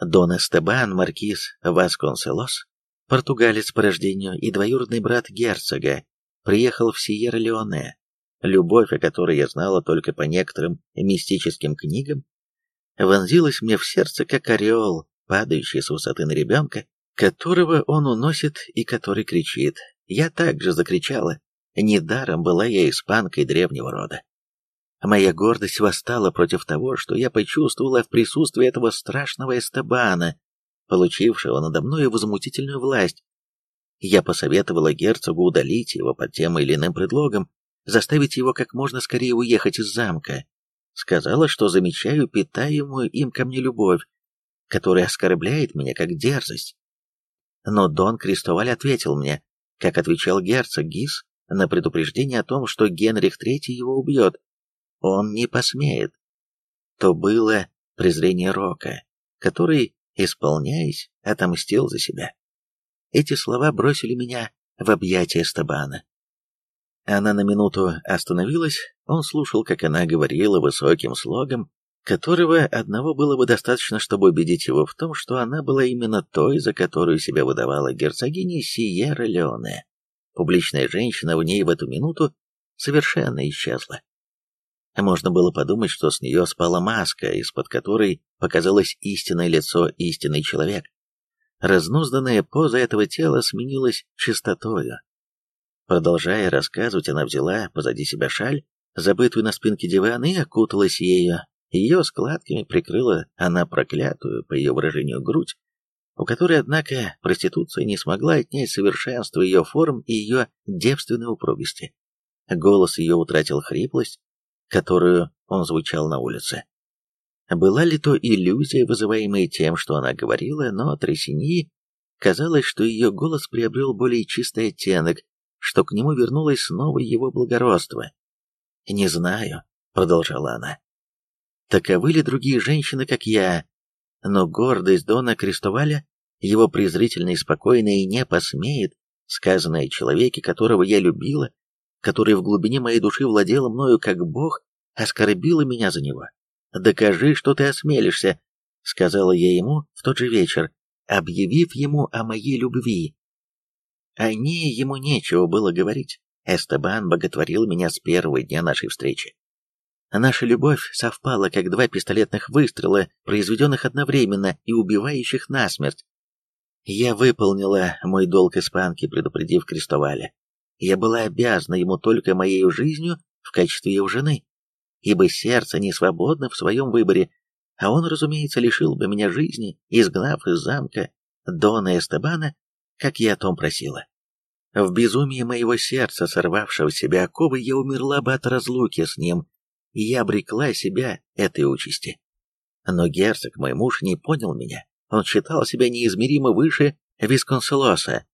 Дон Эстебан Маркиз Васконселос, португалец по рождению и двоюродный брат герцога, приехал в Сьерра-Леоне любовь о которой я знала только по некоторым мистическим книгам, вонзилась мне в сердце, как орел, падающий с высоты на ребенка, которого он уносит и который кричит. Я также закричала. Недаром была я испанкой древнего рода. Моя гордость восстала против того, что я почувствовала в присутствии этого страшного Эстебана, получившего надо мною возмутительную власть. Я посоветовала герцогу удалить его под тем или иным предлогом, заставить его как можно скорее уехать из замка. Сказала, что замечаю питаемую им ко мне любовь, которая оскорбляет меня как дерзость. Но Дон Кристоваль ответил мне, как отвечал герцог Гис на предупреждение о том, что Генрих III его убьет. Он не посмеет. То было презрение Рока, который, исполняясь, отомстил за себя. Эти слова бросили меня в объятия Стабана. Она на минуту остановилась, он слушал, как она говорила высоким слогом, которого одного было бы достаточно, чтобы убедить его в том, что она была именно той, за которую себя выдавала герцогиня Сиера Леоне. Публичная женщина в ней в эту минуту совершенно исчезла. Можно было подумать, что с нее спала маска, из-под которой показалось истинное лицо истинный человек. Разнузданная поза этого тела сменилась чистотою, Продолжая рассказывать, она взяла позади себя шаль, забытую на спинке дивана, и окуталась ею, Ее складками прикрыла она проклятую, по ее выражению, грудь, у которой, однако, проституция не смогла отнять совершенство ее форм и ее девственной упругости. Голос ее утратил хриплость, которую он звучал на улице. Была ли то иллюзия, вызываемая тем, что она говорила, но Тресиньи казалось, что ее голос приобрел более чистый оттенок, что к нему вернулось снова его благородство. «Не знаю», — продолжала она, — «таковы ли другие женщины, как я, но гордость Дона Крестоваля, его презрительно и спокойно и не посмеет, сказанное человеке, которого я любила, который в глубине моей души владела мною как Бог, оскорбила меня за него. «Докажи, что ты осмелишься», — сказала я ему в тот же вечер, объявив ему о моей любви. О ней ему нечего было говорить. Эстебан боготворил меня с первого дня нашей встречи. Наша любовь совпала, как два пистолетных выстрела, произведенных одновременно и убивающих насмерть. Я выполнила мой долг испанки, предупредив Крестоваля. Я была обязана ему только моей жизнью в качестве его жены, ибо сердце не свободно в своем выборе, а он, разумеется, лишил бы меня жизни, изгнав из замка Дона Эстебана, как я о том просила. В безумии моего сердца, сорвавшего себя оковы, я умерла бы от разлуки с ним, и я обрекла себя этой участи. Но герцог, мой муж, не понял меня. Он считал себя неизмеримо выше Висконселоса,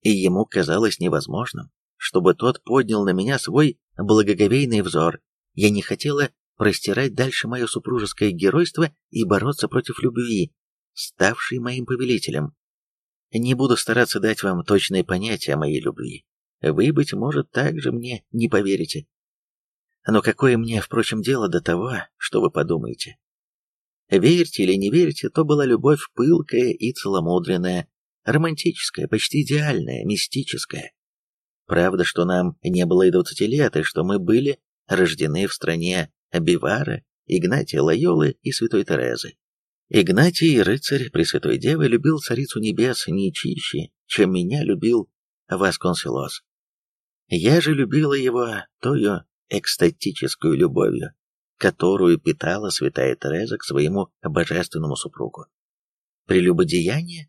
и ему казалось невозможным, чтобы тот поднял на меня свой благоговейный взор. Я не хотела простирать дальше мое супружеское геройство и бороться против любви, ставшей моим повелителем. Не буду стараться дать вам точное понятие о моей любви. Вы, быть может, также мне не поверите. Но какое мне, впрочем, дело до того, что вы подумаете? Верьте или не верьте, то была любовь пылкая и целомудренная, романтическая, почти идеальная, мистическая. Правда, что нам не было и двадцати лет, и что мы были рождены в стране Бивара, Игнатия Лайолы и Святой Терезы. Игнатий, рыцарь Пресвятой Девы, любил Царицу Небес не чище, чем меня любил Васконселос. Я же любила его тою экстатическую любовью, которую питала святая Тереза к своему божественному супругу. Прелюбодеяние?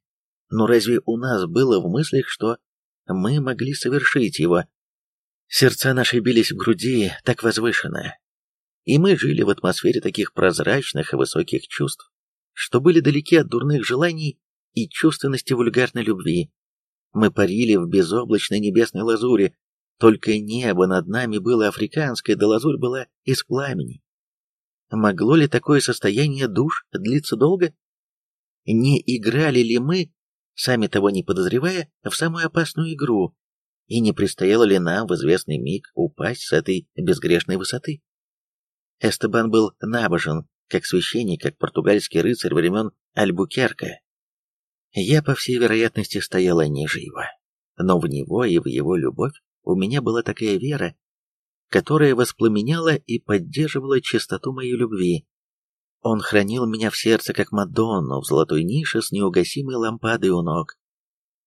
Ну разве у нас было в мыслях, что мы могли совершить его? Сердца наши бились в груди так возвышенно, и мы жили в атмосфере таких прозрачных и высоких чувств, что были далеки от дурных желаний и чувственности вульгарной любви. Мы парили в безоблачной небесной лазури, только небо над нами было африканское, да лазурь была из пламени. Могло ли такое состояние душ длиться долго? Не играли ли мы, сами того не подозревая, в самую опасную игру, и не предстояло ли нам в известный миг упасть с этой безгрешной высоты? Эстебан был набожен, как священник, как португальский рыцарь времен Альбукерка. Я, по всей вероятности, стояла ниже его, но в него и в его любовь у меня была такая вера, которая воспламеняла и поддерживала чистоту моей любви. Он хранил меня в сердце, как Мадонну в золотой нише с неугасимой лампадой у ног.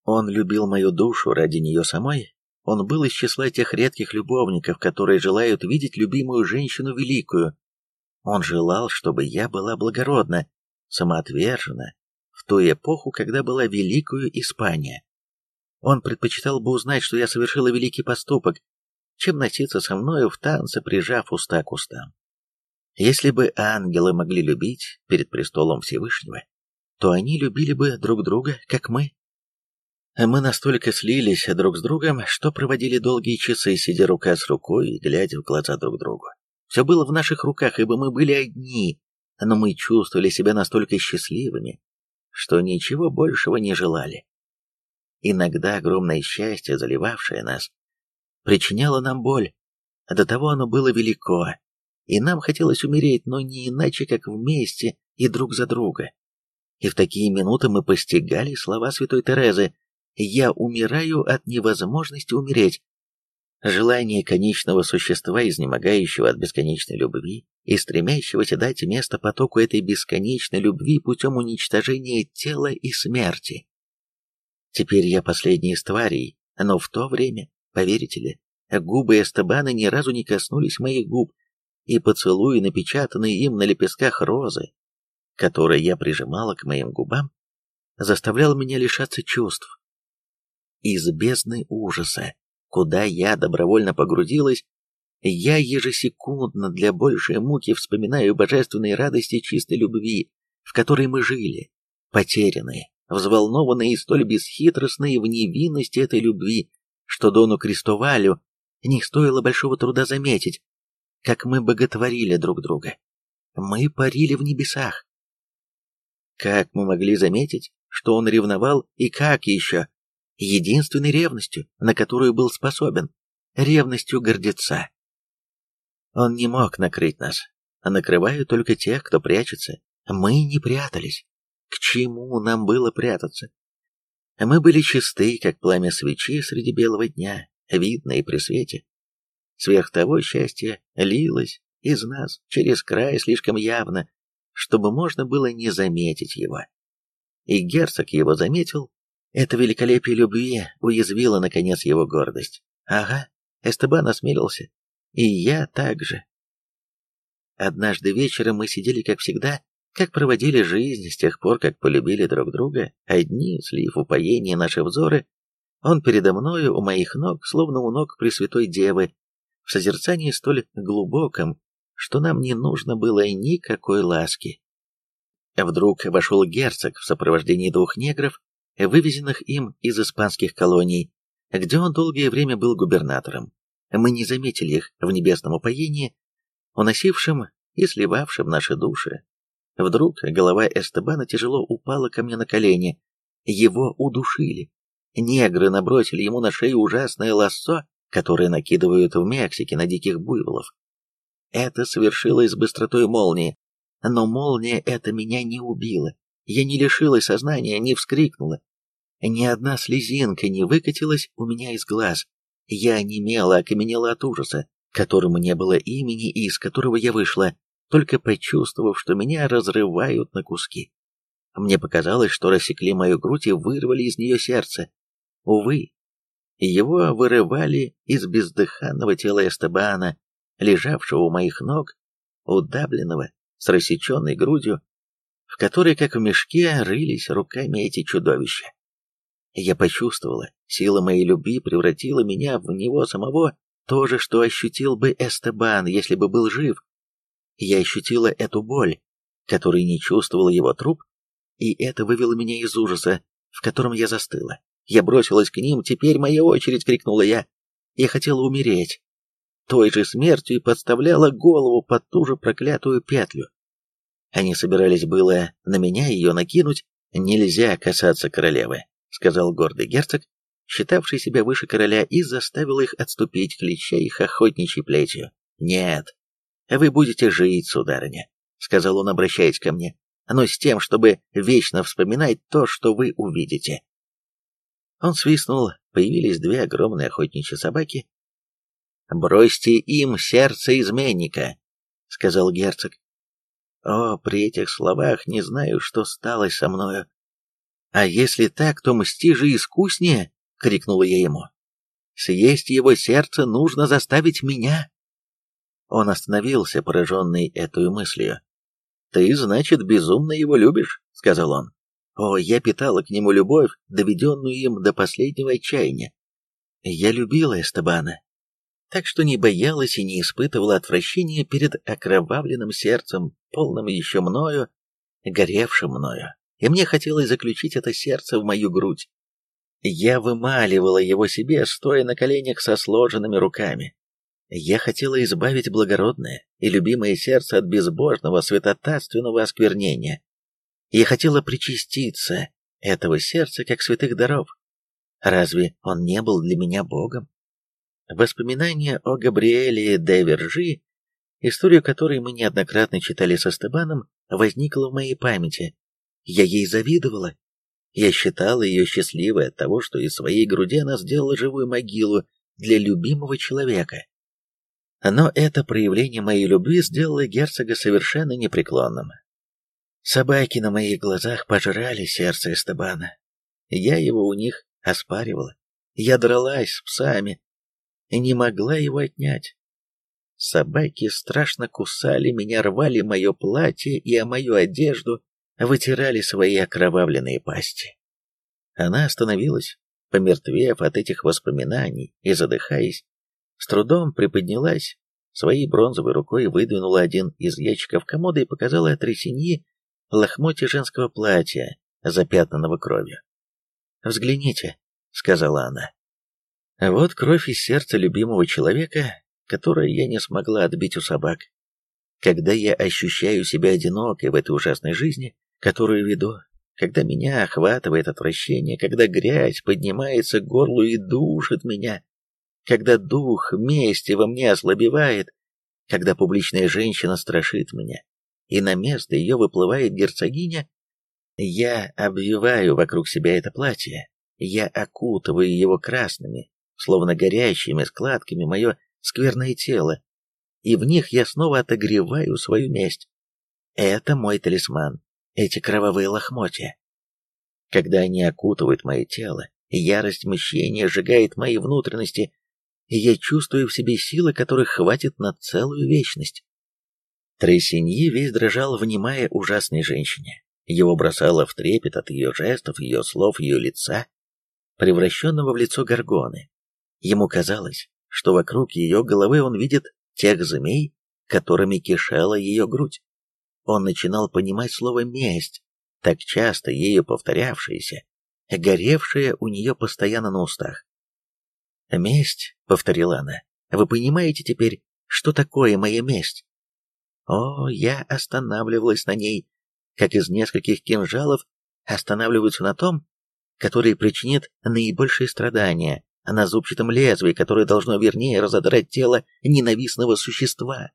Он любил мою душу ради нее самой. Он был из числа тех редких любовников, которые желают видеть любимую женщину великую. Он желал, чтобы я была благородна, самоотвержена, в ту эпоху, когда была великую Испания. Он предпочитал бы узнать, что я совершила великий поступок, чем носиться со мною в танце, прижав уста к устам. Если бы ангелы могли любить перед престолом Всевышнего, то они любили бы друг друга, как мы. Мы настолько слились друг с другом, что проводили долгие часы, сидя рука с рукой и глядя в глаза друг другу. Все было в наших руках, ибо мы были одни, но мы чувствовали себя настолько счастливыми, что ничего большего не желали. Иногда огромное счастье, заливавшее нас, причиняло нам боль. До того оно было велико, и нам хотелось умереть, но не иначе, как вместе и друг за друга. И в такие минуты мы постигали слова святой Терезы «Я умираю от невозможности умереть». Желание конечного существа, изнемогающего от бесконечной любви и стремящегося дать место потоку этой бесконечной любви путем уничтожения тела и смерти. Теперь я последний из тварей, но в то время, поверите ли, губы Эстебана ни разу не коснулись моих губ, и поцелуи, напечатанные им на лепестках розы, которые я прижимала к моим губам, заставлял меня лишаться чувств. Из бездны ужаса, куда я добровольно погрузилась, я ежесекундно для большей муки вспоминаю божественные радости чистой любви, в которой мы жили, потерянные, взволнованные и столь бесхитростные в невинности этой любви, что Дону Крестовалю не стоило большого труда заметить, как мы боготворили друг друга. Мы парили в небесах. Как мы могли заметить, что он ревновал и как еще? Единственной ревностью, на которую был способен, ревностью гордеца. Он не мог накрыть нас, а накрывают только тех, кто прячется. Мы не прятались. К чему нам было прятаться? Мы были чисты, как пламя свечи среди белого дня, видные при свете. Сверх того счастье лилось из нас через край слишком явно, чтобы можно было не заметить его. И герцог его заметил. Это великолепие любви уязвило, наконец, его гордость. Ага, Эстебан осмелился, и я также. Однажды вечером мы сидели, как всегда, как проводили жизнь с тех пор, как полюбили друг друга, одни, слив упоение наши взоры, он передо мною у моих ног, словно у ног Пресвятой Девы, в созерцании столь глубоком, что нам не нужно было никакой ласки. Вдруг вошел герцог в сопровождении двух негров, вывезенных им из испанских колоний, где он долгое время был губернатором мы не заметили их в небесном упоении, уносившем и сливавшем наши души. Вдруг голова Эстебана тяжело упала ко мне на колени. Его удушили. Негры набросили ему на шею ужасное лассо, которое накидывают в Мексике на диких буйволов. Это совершилось с быстротой молнии, но молния эта меня не убила. Я не лишилась сознания, не вскрикнула. Ни одна слезинка не выкатилась у меня из глаз. Я онемела, окаменела от ужаса, которому не было имени и из которого я вышла, только почувствовав, что меня разрывают на куски. Мне показалось, что рассекли мою грудь и вырвали из нее сердце. Увы, его вырывали из бездыханного тела Эстебана, лежавшего у моих ног, удавленного, с рассеченной грудью, в которой, как в мешке, рылись руками эти чудовища. Я почувствовала, сила моей любви превратила меня в него самого, то же, что ощутил бы Эстебан, если бы был жив. Я ощутила эту боль, которой не чувствовал его труп, и это вывело меня из ужаса, в котором я застыла. Я бросилась к ним, теперь моя очередь, крикнула я. Я хотела умереть. Той же смертью и подставляла голову под ту же проклятую петлю. Они собирались было на меня ее накинуть, нельзя касаться королевы сказал гордый герцог, считавший себя выше короля, и заставил их отступить, клича их охотничьей плетью. «Нет, вы будете жить, сударыня», — сказал он, обращаясь ко мне, «но с тем, чтобы вечно вспоминать то, что вы увидите». Он свистнул, появились две огромные охотничьи собаки. «Бросьте им сердце изменника», — сказал герцог. О, при этих словах не знаю, что стало со мною. «А если так, то мсти же искуснее!» — крикнула я ему. «Съесть его сердце нужно заставить меня!» Он остановился, пораженный этой мыслью. «Ты, значит, безумно его любишь?» — сказал он. «О, я питала к нему любовь, доведенную им до последнего отчаяния. Я любила Эстебана, так что не боялась и не испытывала отвращения перед окровавленным сердцем, полным еще мною, горевшим мною и мне хотелось заключить это сердце в мою грудь. Я вымаливала его себе, стоя на коленях со сложенными руками. Я хотела избавить благородное и любимое сердце от безбожного святотатственного осквернения. Я хотела причаститься этого сердца как святых даров. Разве он не был для меня Богом? Воспоминание о Габриэле де Вержи, историю которой мы неоднократно читали со Стебаном, возникло в моей памяти, я ей завидовала. Я считала ее счастливой от того, что из своей груди она сделала живую могилу для любимого человека. Но это проявление моей любви сделало герцога совершенно непреклонным. Собаки на моих глазах пожрали сердце Эстебана. Я его у них оспаривала. Я дралась с псами не могла его отнять. Собаки страшно кусали меня, рвали мое платье и мою одежду, вытирали свои окровавленные пасти. Она остановилась, помертвев от этих воспоминаний и задыхаясь, с трудом приподнялась, своей бронзовой рукой выдвинула один из ящиков комода и показала Тресиньи лохмотья женского платья, запятнанного кровью. «Взгляните», — сказала она. «Вот кровь из сердца любимого человека, которое я не смогла отбить у собак. Когда я ощущаю себя одинокой в этой ужасной жизни, которую веду, когда меня охватывает отвращение, когда грязь поднимается к горлу и душит меня, когда дух мести во мне ослабевает, когда публичная женщина страшит меня, и на место ее выплывает герцогиня, я обвиваю вокруг себя это платье, я окутываю его красными, словно горящими складками мое скверное тело, и в них я снова отогреваю свою месть. Это мой талисман, эти кровавые лохмотья. Когда они окутывают мое тело, ярость мщения сжигает мои внутренности, и я чувствую в себе силы, которых хватит на целую вечность. Трейсиньи весь дрожал, внимая ужасной женщине. Его бросало в трепет от ее жестов, ее слов, ее лица, превращенного в лицо горгоны. Ему казалось, что вокруг ее головы он видит тех змей, которыми кишела ее грудь. Он начинал понимать слово «месть», так часто ею повторявшееся, горевшее у нее постоянно на устах. «Месть», — повторила она, — «вы понимаете теперь, что такое моя месть?» О, я останавливалась на ней, как из нескольких кинжалов останавливаются на том, который причинит наибольшие страдания, на зубчатом лезвии, которое должно вернее разодрать тело ненавистного существа.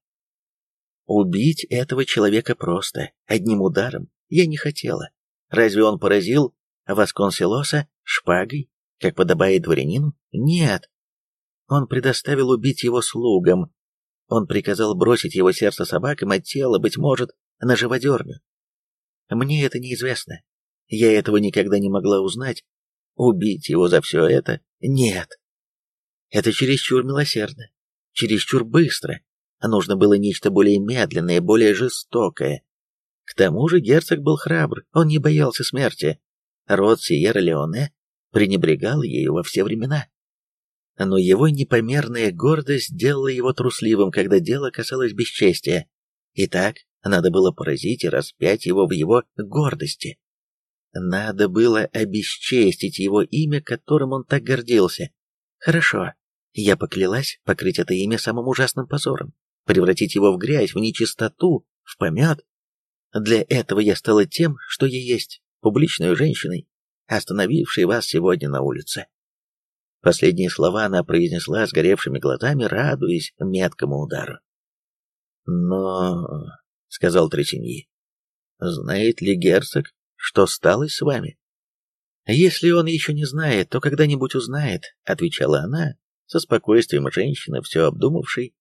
Убить этого человека просто, одним ударом, я не хотела. Разве он поразил Васконсилоса шпагой, как подобает дворянину? Нет. Он предоставил убить его слугам. Он приказал бросить его сердце собакам, а тело, быть может, на живодерню. Мне это неизвестно. Я этого никогда не могла узнать, Убить его за все это? Нет. Это чересчур милосердно, чересчур быстро. Нужно было нечто более медленное, более жестокое. К тому же герцог был храбр, он не боялся смерти. Род Сиерра-Леоне пренебрегал ею во все времена. Но его непомерная гордость делала его трусливым, когда дело касалось бесчестия. Итак, надо было поразить и распять его в его гордости. Надо было обесчестить его имя, которым он так гордился. Хорошо, я поклялась покрыть это имя самым ужасным позором, превратить его в грязь, в нечистоту, в помет. Для этого я стала тем, что я есть, публичной женщиной, остановившей вас сегодня на улице. Последние слова она произнесла с горевшими глазами, радуясь меткому удару. «Но...» — сказал Третиньи. «Знает ли герцог, что стало с вами? Если он еще не знает, то когда-нибудь узнает, отвечала она со спокойствием женщины, все обдумавшей,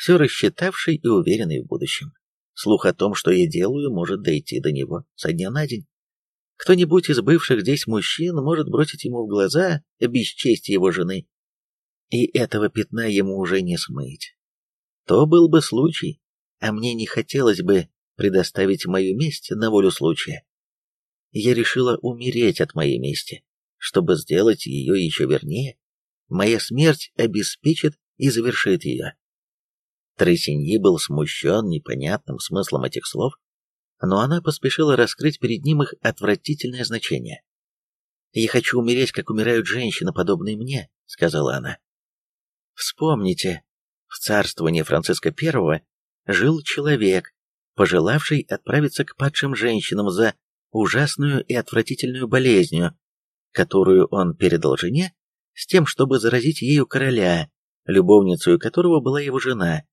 все рассчитавшей и уверенной в будущем. Слух о том, что я делаю, может дойти до него со дня на день. Кто-нибудь из бывших здесь мужчин может бросить ему в глаза бесчестие его жены, и этого пятна ему уже не смыть. То был бы случай, а мне не хотелось бы предоставить мою месть на волю случая я решила умереть от моей мести. Чтобы сделать ее еще вернее, моя смерть обеспечит и завершит ее. Тресиньи был смущен непонятным смыслом этих слов, но она поспешила раскрыть перед ним их отвратительное значение. «Я хочу умереть, как умирают женщины, подобные мне», — сказала она. «Вспомните, в царствовании Франциска I жил человек, пожелавший отправиться к падшим женщинам за ужасную и отвратительную болезнью, которую он передал жене, с тем, чтобы заразить ею короля, любовницей которого была его жена,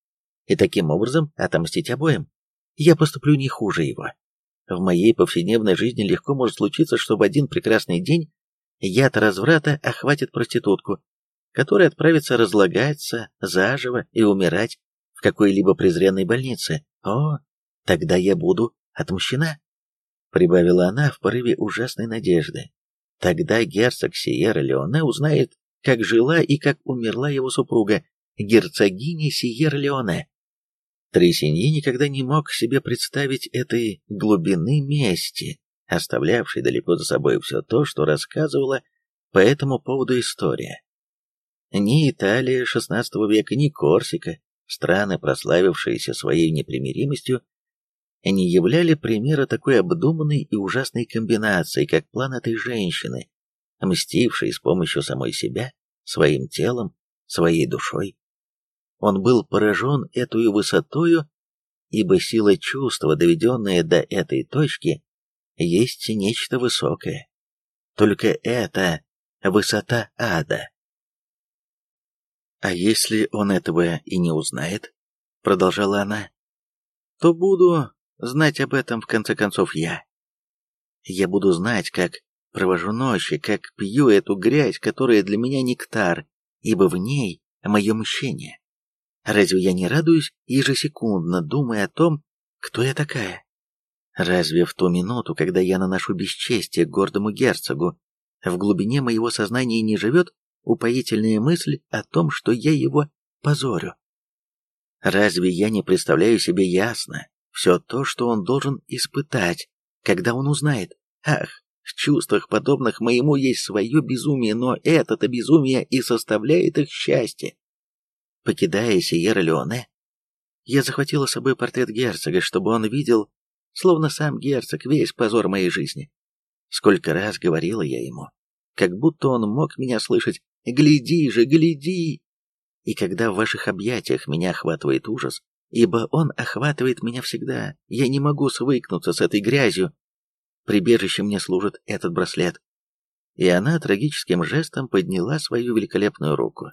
и таким образом отомстить обоим. Я поступлю не хуже его. В моей повседневной жизни легко может случиться, что в один прекрасный день яд разврата охватит проститутку, которая отправится разлагаться заживо и умирать в какой-либо презренной больнице. О, тогда я буду отмщена прибавила она в порыве ужасной надежды. Тогда герцог Сиера Леоне узнает, как жила и как умерла его супруга, герцогини Сиер-Леоне. Тресеньи никогда не мог себе представить этой глубины мести, оставлявшей далеко за собой все то, что рассказывала по этому поводу история. Ни Италия XVI века, ни Корсика, страны, прославившиеся своей непримиримостью, не являли примера такой обдуманной и ужасной комбинации, как план этой женщины, мстившей с помощью самой себя, своим телом, своей душой. Он был поражен этой высотою, ибо сила чувства, доведенная до этой точки, есть нечто высокое. Только это высота ада. «А если он этого и не узнает?» — продолжала она. «То буду знать об этом в конце концов я. Я буду знать, как провожу ночи, как пью эту грязь, которая для меня нектар, ибо в ней мое мщение. Разве я не радуюсь ежесекундно, думая о том, кто я такая? Разве в ту минуту, когда я наношу бесчестие гордому герцогу, в глубине моего сознания не живет упоительная мысль о том, что я его позорю? Разве я не представляю себе ясно все то, что он должен испытать, когда он узнает? Ах, в чувствах, подобных моему, есть свое безумие, но это-то безумие и составляет их счастье. Покидая Сиерра-Леоне, я захватила с собой портрет герцога, чтобы он видел, словно сам герцог, весь позор моей жизни. Сколько раз говорила я ему, как будто он мог меня слышать «Гляди же, гляди!» И когда в ваших объятиях меня охватывает ужас, ибо он охватывает меня всегда, я не могу свыкнуться с этой грязью, прибежище мне служит этот браслет. И она трагическим жестом подняла свою великолепную руку.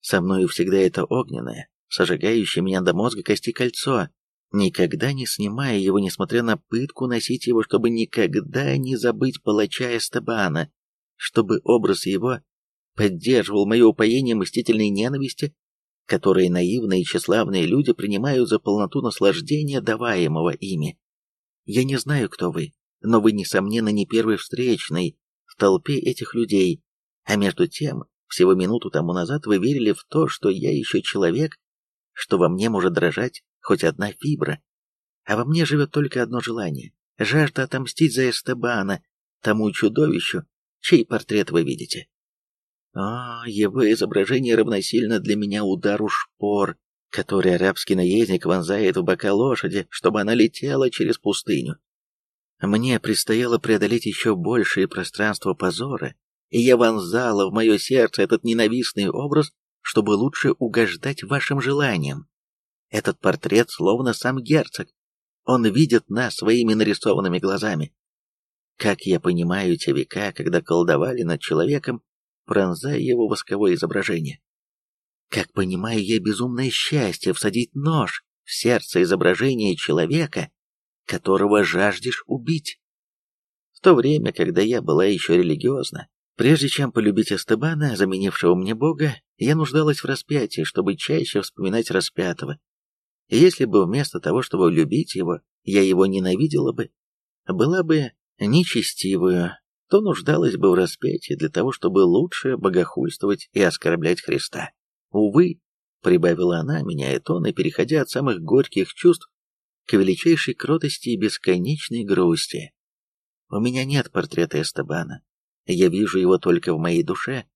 Со мною всегда это огненное, сожигающее меня до мозга кости кольцо, никогда не снимая его, несмотря на пытку носить его, чтобы никогда не забыть палача Эстебана, чтобы образ его поддерживал мое упоение мстительной ненависти, которые наивные и тщеславные люди принимают за полноту наслаждения, даваемого ими. Я не знаю, кто вы, но вы, несомненно, не первый встречный в толпе этих людей, а между тем всего минуту тому назад вы верили в то, что я еще человек, что во мне может дрожать хоть одна фибра, а во мне живет только одно желание — жажда отомстить за Эстебана, тому чудовищу, чей портрет вы видите. О, его изображение равносильно для меня удару шпор, который арабский наездник вонзает в бока лошади, чтобы она летела через пустыню. Мне предстояло преодолеть еще большее пространство позора, и я вонзала в мое сердце этот ненавистный образ, чтобы лучше угождать вашим желаниям. Этот портрет словно сам герцог. Он видит нас своими нарисованными глазами. Как я понимаю те века, когда колдовали над человеком, пронзая его восковое изображение. Как понимаю я безумное счастье всадить нож в сердце изображения человека, которого жаждешь убить. В то время, когда я была еще религиозна, Прежде чем полюбить Эстебана, заменившего мне Бога, я нуждалась в распятии, чтобы чаще вспоминать распятого. Если бы вместо того, чтобы любить его, я его ненавидела бы, была бы нечестивую, то нуждалась бы в распятии для того, чтобы лучше богохульствовать и оскорблять Христа. Увы, прибавила она, меняя тон и переходя от самых горьких чувств к величайшей кротости и бесконечной грусти. У меня нет портрета Эстебана, я вижу его только в моей душе.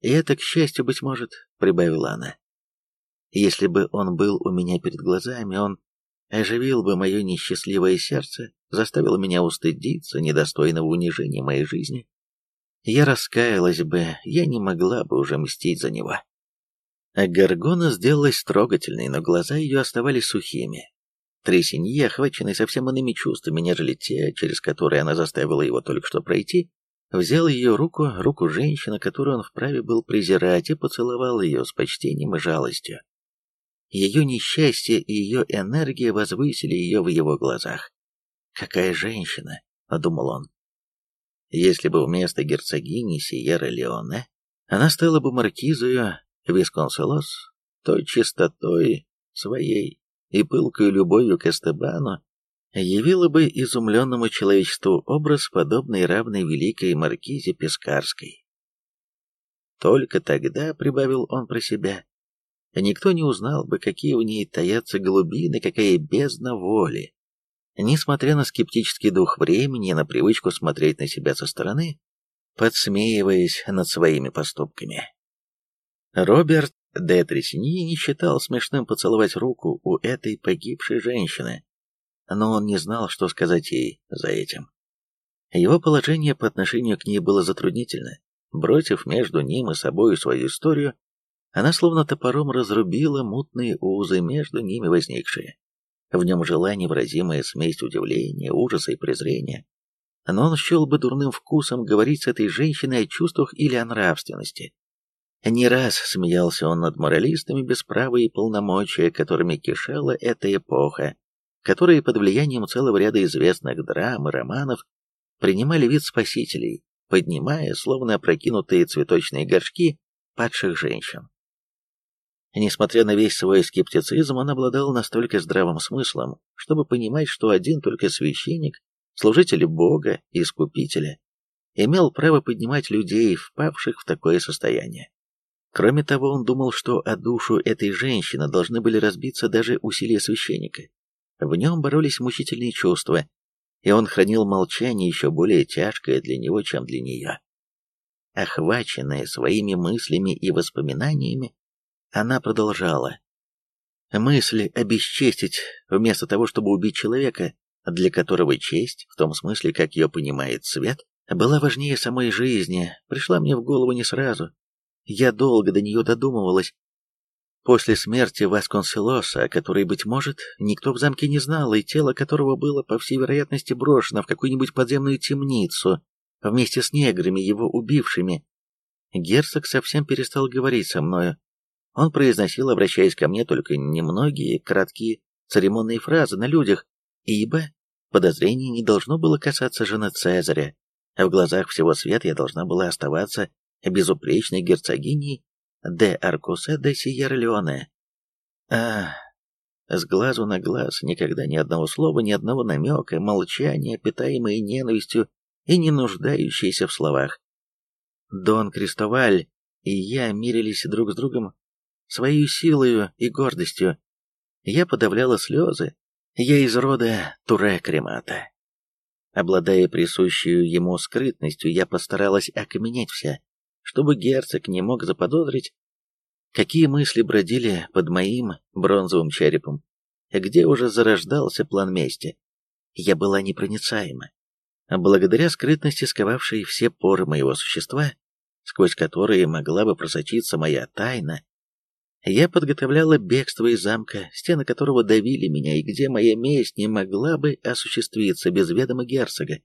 И это, к счастью, быть может, прибавила она. Если бы он был у меня перед глазами, он оживил бы мое несчастливое сердце, заставил меня устыдиться недостойного унижения моей жизни. Я раскаялась бы, я не могла бы уже мстить за него. А Гаргона сделалась трогательной, но глаза ее оставались сухими. Тресеньи, охваченный совсем иными чувствами, нежели те, через которые она заставила его только что пройти, взял ее руку, руку женщины, которую он вправе был презирать, и поцеловал ее с почтением и жалостью. Ее несчастье и ее энергия возвысили ее в его глазах. «Какая женщина!» — подумал он. Если бы вместо герцогини Сиера Леоне она стала бы маркизою Висконселос, то чистотой своей и пылкой любовью к Эстебану явила бы изумленному человечеству образ, подобный равной великой маркизе Пескарской. Только тогда, прибавил он про себя, никто не узнал бы, какие в ней таятся глубины, какая бездна воли. Несмотря на скептический дух времени и на привычку смотреть на себя со стороны, подсмеиваясь над своими поступками. Роберт де Тресни не считал смешным поцеловать руку у этой погибшей женщины, но он не знал, что сказать ей за этим. Его положение по отношению к ней было затруднительно. Бросив между ним и собой свою историю, она словно топором разрубила мутные узы между ними возникшие. В нем жила невыразимая смесь удивления, ужаса и презрения. Но он счел бы дурным вкусом говорить с этой женщиной о чувствах или о нравственности. Не раз смеялся он над моралистами без права и полномочия, которыми кишела эта эпоха, которые под влиянием целого ряда известных драм и романов принимали вид спасителей, поднимая, словно опрокинутые цветочные горшки, падших женщин. Несмотря на весь свой скептицизм, он обладал настолько здравым смыслом, чтобы понимать, что один только священник, служитель Бога и Искупителя, имел право поднимать людей, впавших в такое состояние. Кроме того, он думал, что о душу этой женщины должны были разбиться даже усилия священника. В нем боролись мучительные чувства, и он хранил молчание еще более тяжкое для него, чем для нее. Охваченная своими мыслями и воспоминаниями, она продолжала. Мысль обесчестить, вместо того, чтобы убить человека, для которого честь, в том смысле, как ее понимает свет, была важнее самой жизни, пришла мне в голову не сразу, я долго до нее додумывалась. После смерти Васконселоса, о которой, быть может, никто в замке не знал, и тело которого было, по всей вероятности, брошено в какую-нибудь подземную темницу, вместе с неграми, его убившими, герцог совсем перестал говорить со мною. Он произносил, обращаясь ко мне, только немногие, краткие, церемонные фразы на людях, ибо подозрение не должно было касаться жены Цезаря, в глазах всего света я должна была оставаться безупречной герцогиней де Аркусе де Сиер-Леоне. А, с глазу на глаз, никогда ни одного слова, ни одного намека, молчание, питаемое ненавистью и не нуждающееся в словах. Дон Крестоваль и я мирились друг с другом своей силою и гордостью. Я подавляла слезы, я из рода Туре-Кремата. Обладая присущей ему скрытностью, я постаралась окаменеть вся, чтобы герцог не мог заподозрить, какие мысли бродили под моим бронзовым черепом, где уже зарождался план мести. Я была непроницаема. Благодаря скрытности, сковавшей все поры моего существа, сквозь которые могла бы просочиться моя тайна, я подготовляла бегство из замка, стены которого давили меня, и где моя месть не могла бы осуществиться без ведома герцога.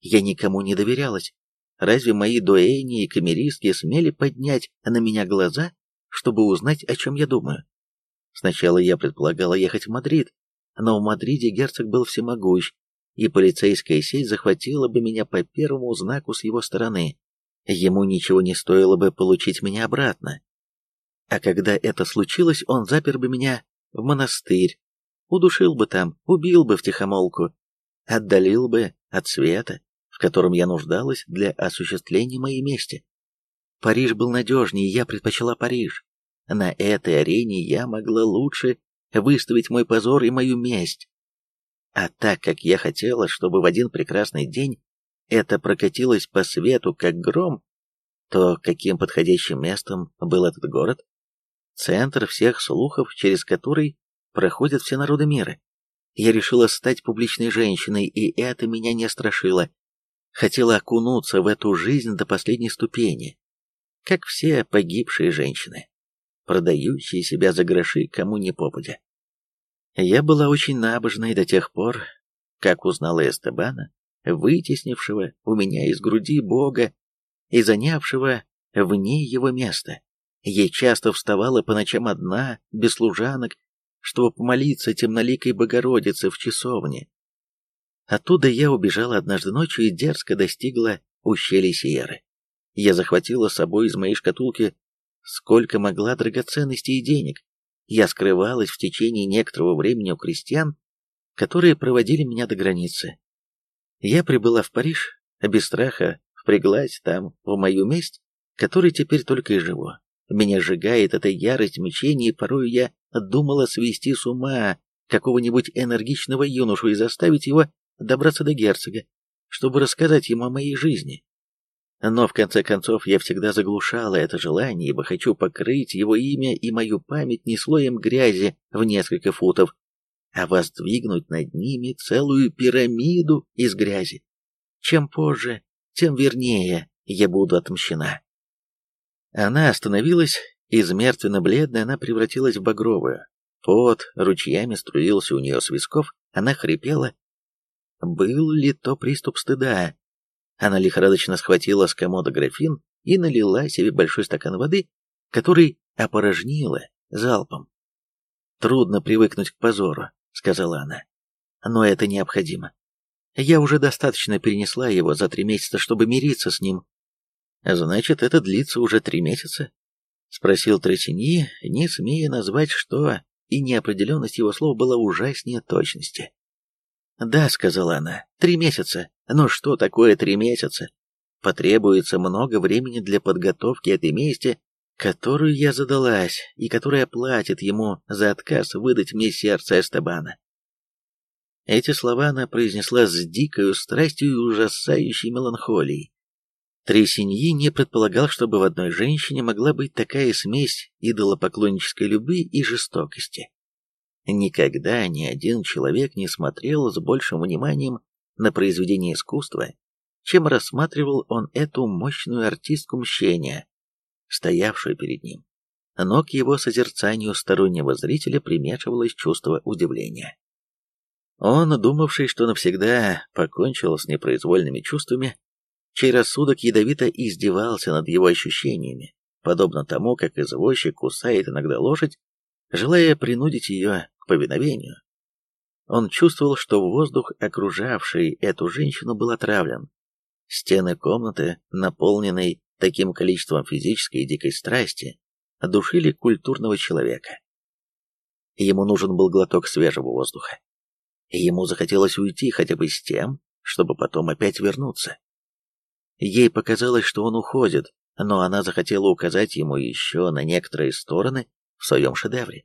Я никому не доверялась. Разве мои дуэни и камеристки смели поднять на меня глаза, чтобы узнать, о чем я думаю? Сначала я предполагала ехать в Мадрид, но в Мадриде герцог был всемогущ, и полицейская сеть захватила бы меня по первому знаку с его стороны. Ему ничего не стоило бы получить меня обратно. А когда это случилось, он запер бы меня в монастырь, удушил бы там, убил бы втихомолку, отдалил бы от света, в котором я нуждалась для осуществления моей мести. Париж был надежнее, я предпочла Париж. На этой арене я могла лучше выставить мой позор и мою месть. А так как я хотела, чтобы в один прекрасный день это прокатилось по свету, как гром, то каким подходящим местом был этот город? Центр всех слухов, через который проходят все народы мира. Я решила стать публичной женщиной, и это меня не страшило хотела окунуться в эту жизнь до последней ступени, как все погибшие женщины, продающие себя за гроши кому ни попадя. Я была очень набожной до тех пор, как узнала Эстебана, вытеснившего у меня из груди Бога и занявшего в ней его место. Я часто вставала по ночам одна, без служанок, чтобы помолиться темноликой Богородице в часовне, Оттуда я убежала однажды ночью и дерзко достигла ущелья Сиеры. Я захватила с собой из моей шкатулки сколько могла драгоценностей и денег. Я скрывалась в течение некоторого времени у крестьян, которые проводили меня до границы. Я прибыла в Париж, без страха впряглась там в мою месть, которой теперь только и живу. Меня сжигает эта ярость мучений, и порою я думала свести с ума какого-нибудь энергичного юношу и заставить его добраться до герцога, чтобы рассказать ему о моей жизни. Но в конце концов я всегда заглушала это желание, ибо хочу покрыть его имя и мою память не слоем грязи в несколько футов, а воздвигнуть над ними целую пирамиду из грязи. Чем позже, тем вернее я буду отмщена. Она остановилась, из мертвенно-бледной она превратилась в багровую. Пот ручьями струился у нее с висков, она хрипела. Был ли то приступ стыда, она лихорадочно схватила с комода графин и налила себе большой стакан воды, который опорожнила залпом. «Трудно привыкнуть к позору», — сказала она. «Но это необходимо. Я уже достаточно перенесла его за три месяца, чтобы мириться с ним». «Значит, это длится уже три месяца?» — спросил Тресини, не смея назвать, что, и неопределенность его слов была ужаснее точности. «Да», — сказала она, — «три месяца. Но что такое три месяца? Потребуется много времени для подготовки этой мести, которую я задалась, и которая платит ему за отказ выдать мне сердце Эстебана». Эти слова она произнесла с дикой страстью и ужасающей меланхолией. Тресиньи не предполагал, чтобы в одной женщине могла быть такая смесь идолопоклоннической любви и жестокости. Никогда ни один человек не смотрел с большим вниманием на произведение искусства, чем рассматривал он эту мощную артистку мщения, стоявшую перед ним. Но к его созерцанию стороннего зрителя примешивалось чувство удивления. Он, думавший, что навсегда покончил с непроизвольными чувствами, чей рассудок ядовито издевался над его ощущениями, подобно тому, как извозчик кусает иногда лошадь, желая принудить ее повиновению. Он чувствовал, что воздух, окружавший эту женщину, был отравлен. Стены комнаты, наполненной таким количеством физической и дикой страсти, душили культурного человека. Ему нужен был глоток свежего воздуха. Ему захотелось уйти хотя бы с тем, чтобы потом опять вернуться. Ей показалось, что он уходит, но она захотела указать ему еще на некоторые стороны в своем шедевре.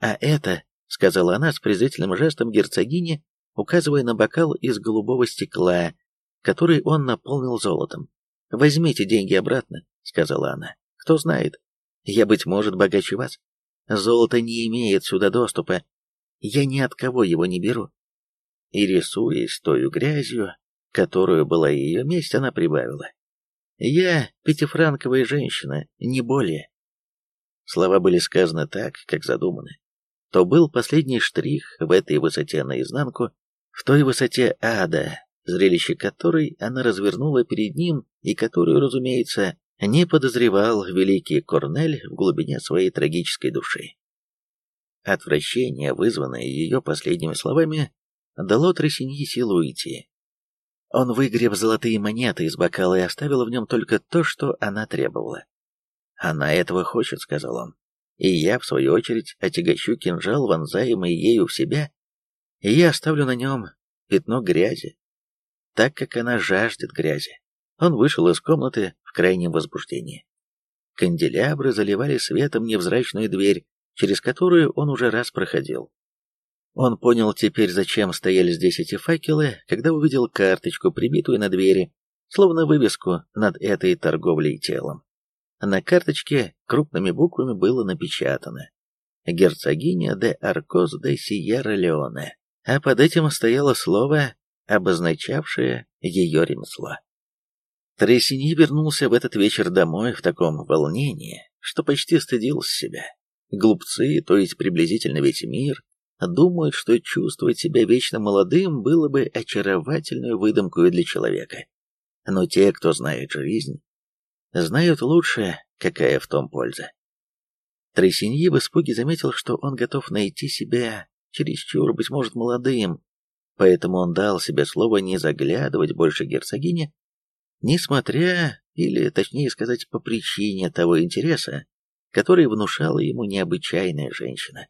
«А это», — сказала она с презрительным жестом герцогине, указывая на бокал из голубого стекла, который он наполнил золотом. «Возьмите деньги обратно», — сказала она. «Кто знает, я, быть может, богаче вас. Золото не имеет сюда доступа. Я ни от кого его не беру». И, рисуясь той грязью, которую была ее месть, она прибавила. «Я пятифранковая женщина, не более». Слова были сказаны так, как задуманы то был последний штрих в этой высоте наизнанку, в той высоте ада, зрелище которой она развернула перед ним и которую, разумеется, не подозревал великий Корнель в глубине своей трагической души. Отвращение, вызванное ее последними словами, дало Тросиньи силу уйти. Он выгреб золотые монеты из бокала и оставил в нем только то, что она требовала. «Она этого хочет», — сказал он и я, в свою очередь, отягощу кинжал, вонзаемый ею в себя, и я оставлю на нем пятно грязи, так как она жаждет грязи. Он вышел из комнаты в крайнем возбуждении. Канделябры заливали светом невзрачную дверь, через которую он уже раз проходил. Он понял теперь, зачем стояли здесь эти факелы, когда увидел карточку, прибитую на двери, словно вывеску над этой торговлей телом. На карточке крупными буквами было напечатано «Герцогиня де Аркос де Сиерра-Леоне», а под этим стояло слово, обозначавшее ее ремесло. Тресини вернулся в этот вечер домой в таком волнении, что почти стыдился себя. Глупцы, то есть приблизительно весь мир, думают, что чувствовать себя вечно молодым было бы очаровательной выдумкой для человека. Но те, кто знает жизнь, знают лучше, какая в том польза. Тресиньи в испуге заметил, что он готов найти себя чересчур, быть может, молодым, поэтому он дал себе слово не заглядывать больше герцогине, несмотря, или точнее сказать, по причине того интереса, который внушала ему необычайная женщина.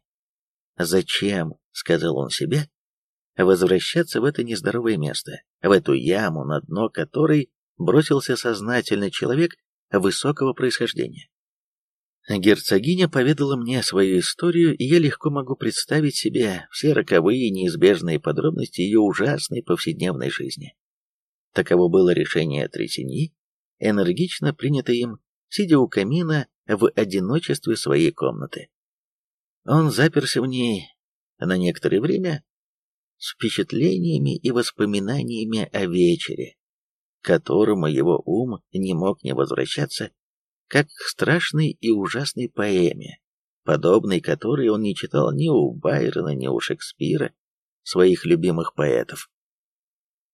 «Зачем?» — сказал он себе, — возвращаться в это нездоровое место, в эту яму, на дно которой бросился сознательный человек, высокого происхождения. Герцогиня поведала мне свою историю, и я легко могу представить себе все роковые неизбежные подробности ее ужасной повседневной жизни. Таково было решение Тресеньи, энергично принято им, сидя у камина в одиночестве своей комнаты. Он заперся в ней на некоторое время с впечатлениями и воспоминаниями о вечере, которому его ум не мог не возвращаться, как к страшной и ужасной поэме, подобной которой он не читал ни у Байрона, ни у Шекспира, своих любимых поэтов.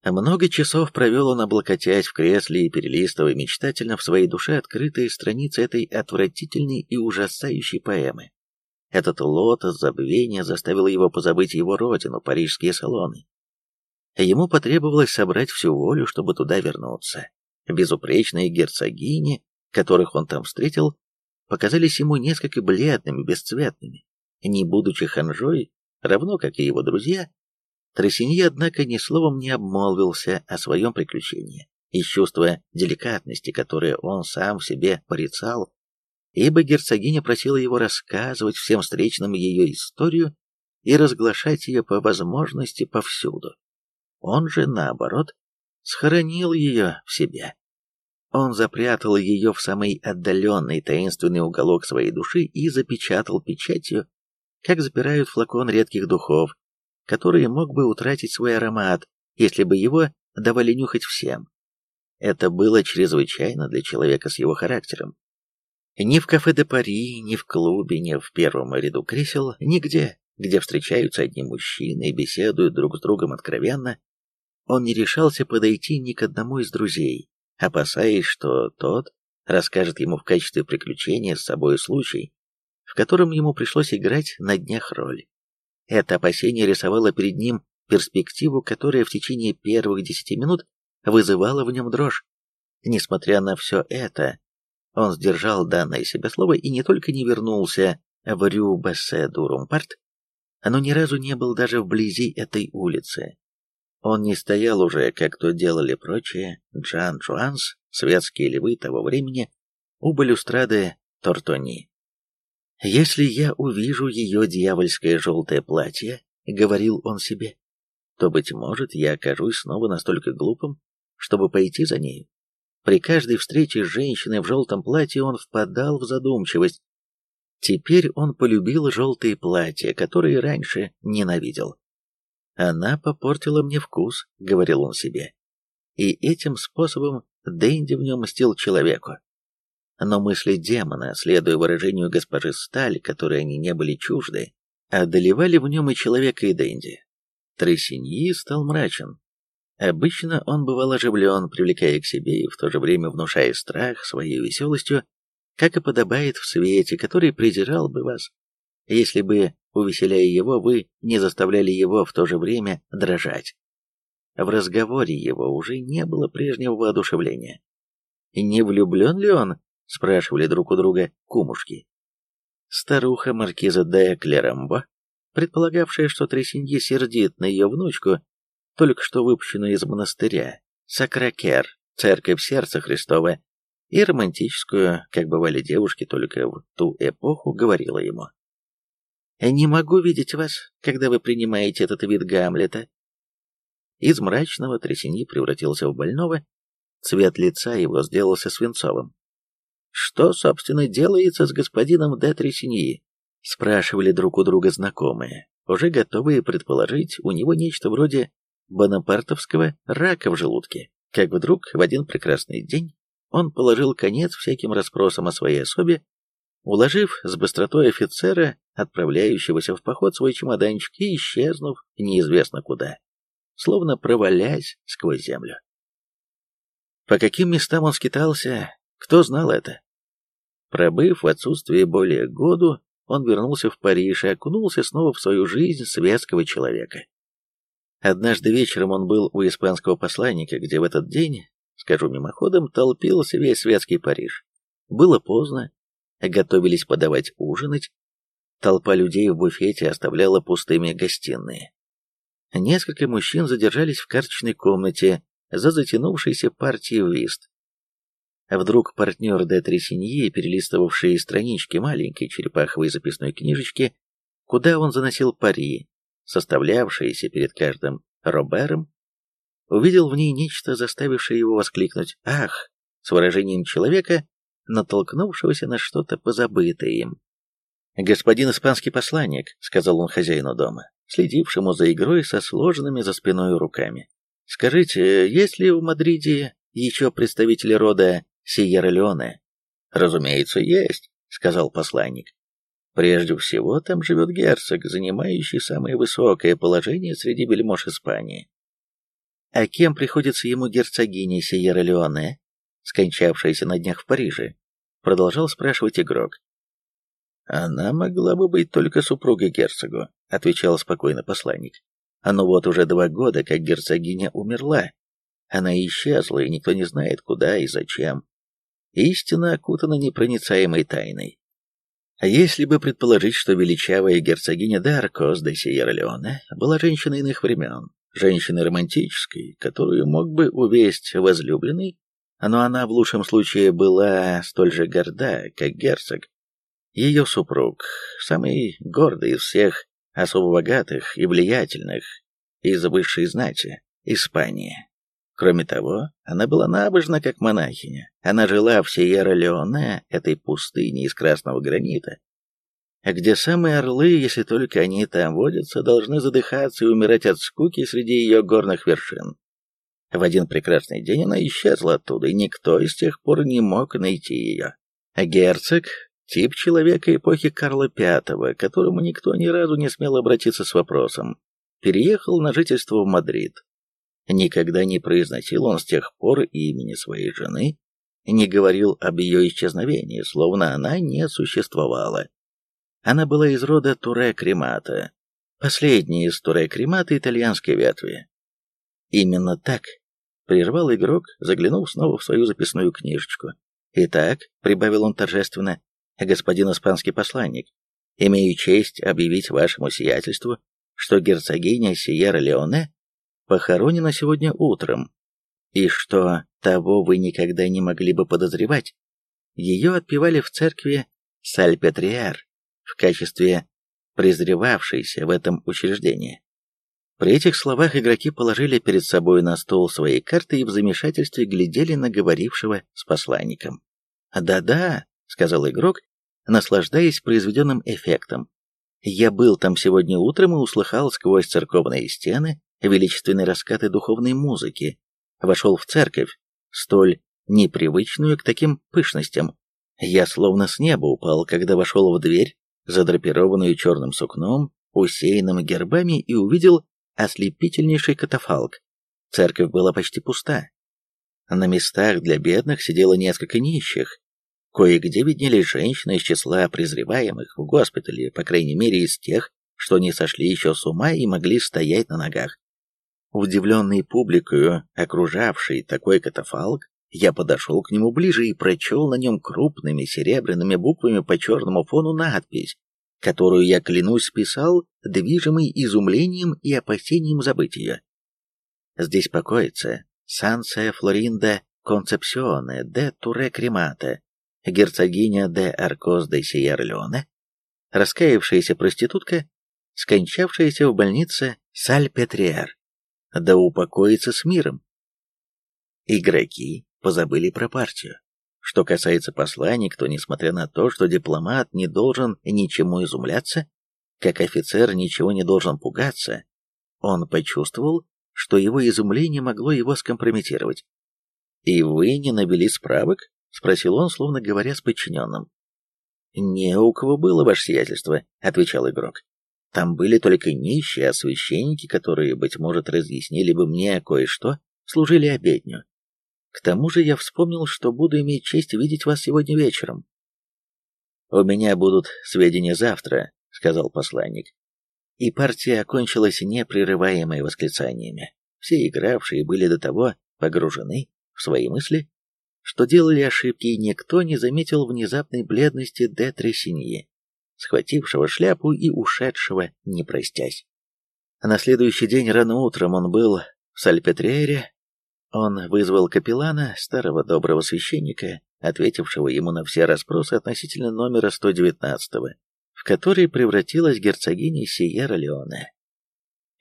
Много часов провел он, облокотясь в кресле и перелистывая мечтательно в своей душе открытые страницы этой отвратительной и ужасающей поэмы. Этот лотос забвения заставил его позабыть его родину, парижские салоны. Ему потребовалось собрать всю волю, чтобы туда вернуться. Безупречные герцогини, которых он там встретил, показались ему несколько бледными, бесцветными. Не будучи ханжой, равно как и его друзья, Тросиньи, однако, ни словом не обмолвился о своем приключении. Из чувства деликатности, которое он сам в себе порицал, ибо герцогиня просила его рассказывать всем встречным ее историю и разглашать ее по возможности повсюду. Он же, наоборот, схоронил ее в себе. Он запрятал ее в самый отдаленный таинственный уголок своей души и запечатал печатью, как запирают флакон редких духов, который мог бы утратить свой аромат, если бы его давали нюхать всем. Это было чрезвычайно для человека с его характером. Ни в кафе де Пари, ни в клубе, ни в первом ряду кресел, нигде, где встречаются одни мужчины и беседуют друг с другом откровенно, он не решался подойти ни к одному из друзей, опасаясь, что тот расскажет ему в качестве приключения с собой случай, в котором ему пришлось играть на днях роль. Это опасение рисовало перед ним перспективу, которая в течение первых десяти минут вызывала в нем дрожь. Несмотря на все это, он сдержал данное себе слово и не только не вернулся в Рю-Бассе-Дурумпарт, но ни разу не был даже вблизи этой улицы. Он не стоял уже, как то делали прочие, Джан Жуанс, светские львы того времени, у балюстрады Тортони. «Если я увижу ее дьявольское желтое платье», — говорил он себе, — то, быть может, я окажусь снова настолько глупым, чтобы пойти за нею. При каждой встрече с женщиной в желтом платье он впадал в задумчивость. Теперь он полюбил желтые платья, которые раньше ненавидел. «Она попортила мне вкус», — говорил он себе. И этим способом Дэнди в нем мстил человеку. Но мысли демона, следуя выражению госпожи Сталь, которой они не были чужды, одолевали в нем и человека, и Дэнди. Тресиньи стал мрачен. Обычно он бывал оживлен, привлекая к себе и в то же время внушая страх своей веселостью, как и подобает в свете, который презирал бы вас, если бы, увеселяя его, вы не заставляли его в то же время дрожать. В разговоре его уже не было прежнего воодушевления. Не влюблен ли он спрашивали друг у друга кумушки. Старуха маркиза де Клерамбо, предполагавшая, что Тресинье сердит на ее внучку, только что выпущенную из монастыря, Сакракер, церковь сердца Христова, и романтическую, как бывали девушки только в ту эпоху, говорила ему. «Не могу видеть вас, когда вы принимаете этот вид Гамлета». Из мрачного Тресиньи превратился в больного, цвет лица его сделался свинцовым. Что, собственно, делается с господином де Тресиньи? Спрашивали друг у друга знакомые, уже готовые предположить у него нечто вроде бонапартовского рака в желудке. Как вдруг в один прекрасный день он положил конец всяким расспросам о своей особе, уложив с быстротой офицера, отправляющегося в поход, свой чемоданчик и исчезнув неизвестно куда, словно провалясь сквозь землю. По каким местам он скитался, кто знал это? Пробыв в отсутствии более году, он вернулся в Париж и окунулся снова в свою жизнь светского человека. Однажды вечером он был у испанского посланника, где в этот день, скажу мимоходом, толпился весь светский Париж. Было поздно, готовились подавать ужинать, толпа людей в буфете оставляла пустыми гостиные. Несколько мужчин задержались в карточной комнате за затянувшейся партией вист. Вдруг партнер де Тресиньи, перелистывавший странички маленькой черепаховой записной книжечки, куда он заносил пари, составлявшиеся перед каждым Робером, увидел в ней нечто, заставившее его воскликнуть «Ах!» с выражением человека, натолкнувшегося на что-то позабытое им. «Господин испанский посланник», — сказал он хозяину дома, следившему за игрой со сложенными за спиной руками. «Скажите, есть ли в Мадриде еще представители рода Сиерра-Леоне?» «Разумеется, есть», — сказал посланник. «Прежде всего, там живет герцог, занимающий самое высокое положение среди вельмож Испании. А кем приходится ему герцогиня Сиерра-Леоне, скончавшаяся на днях в Париже? Продолжал спрашивать игрок. Она могла бы быть только супругой герцогу, отвечал спокойно посланник. А ну вот уже два года, как герцогиня умерла. Она исчезла, и никто не знает, куда и зачем. Истина окутана непроницаемой тайной. А если бы предположить, что величавая герцогиня Даркос де Сиерра-Леоне была женщиной иных времен, женщины романтической, которую мог бы увесть возлюбленный, но она в лучшем случае была столь же горда, как герцог. Ее супруг, самый гордый из всех особо богатых и влиятельных из высшей знати, Испании. Кроме того, она была набожна, как монахиня. Она жила в Сиерра-Леоне, этой пустыне из красного гранита, где самые орлы, если только они там водятся, должны задыхаться и умирать от скуки среди ее горных вершин. В один прекрасный день она исчезла оттуда, и никто из тех пор не мог найти ее. А герцог — тип человека эпохи Карла V, которому никто ни разу не смел обратиться с вопросом, переехал на жительство в Мадрид. Никогда не произносил он с тех пор имени своей жены, не говорил об ее исчезновении, словно она не существовала. Она была из рода Туре-Кремата, последняя из Туре-Кремата итальянской ветви. Именно так, прервал игрок, заглянув снова в свою записную книжечку. Итак, прибавил он торжественно, господин испанский посланник, имею честь объявить вашему сиятельству, что герцогиня Сиерра-Леоне похоронена сегодня утром, и что того вы никогда не могли бы подозревать. Ее отпевали в церкви Сальпетриар в качестве презревавшейся в этом учреждении. При этих словах игроки положили перед собой на стол свои карты и в замешательстве глядели на говорившего с посланником. «Да-да», — сказал игрок, наслаждаясь произведенным эффектом. «Я был там сегодня утром и услыхал сквозь церковные стены величественные раскаты духовной музыки. Вошел в церковь, столь непривычную к таким пышностям. Я словно с неба упал, когда вошел в дверь задрапированную черным сукном, усеянным гербами, и увидел ослепительнейший катафалк. Церковь была почти пуста. На местах для бедных сидело несколько нищих. Кое-где виднелись женщины из числа презреваемых в госпитале, по крайней мере из тех, что не сошли еще с ума и могли стоять на ногах. Удивленный публикою, окружавший такой катафалк, я подошел к нему ближе и прочел на нем крупными серебряными буквами по черному фону надпись, которую я, клянусь, списал, движимый изумлением и опасением забыть ее. Здесь покоится Санция Флоринда Концепсионе де Туре Кремата, герцогиня де Аркос де Сиерлеоне, раскаявшаяся проститутка, скончавшаяся в больнице Саль-Петриар, да упокоится с миром. Игроки позабыли про партию. Что касается посланник, то, несмотря на то, что дипломат не должен ничему изумляться, как офицер ничего не должен пугаться, он почувствовал, что его изумление могло его скомпрометировать. «И вы не навели справок?» — спросил он, словно говоря с подчиненным. «Не у кого было ваше сиятельство», — отвечал игрок. «Там были только нищие, а священники, которые, быть может, разъяснили бы мне кое-что, служили обедню. К тому же я вспомнил, что буду иметь честь видеть вас сегодня вечером. «У меня будут сведения завтра», — сказал посланник. И партия окончилась непрерываемыми восклицаниями. Все игравшие были до того погружены в свои мысли, что делали ошибки, и никто не заметил внезапной бледности де Тресиньи, схватившего шляпу и ушедшего, не простясь. На следующий день рано утром он был в Сальпетрере, Он вызвал капеллана, старого доброго священника, ответившего ему на все расспросы относительно номера 119 в который превратилась герцогиня Сиерра-Леоне.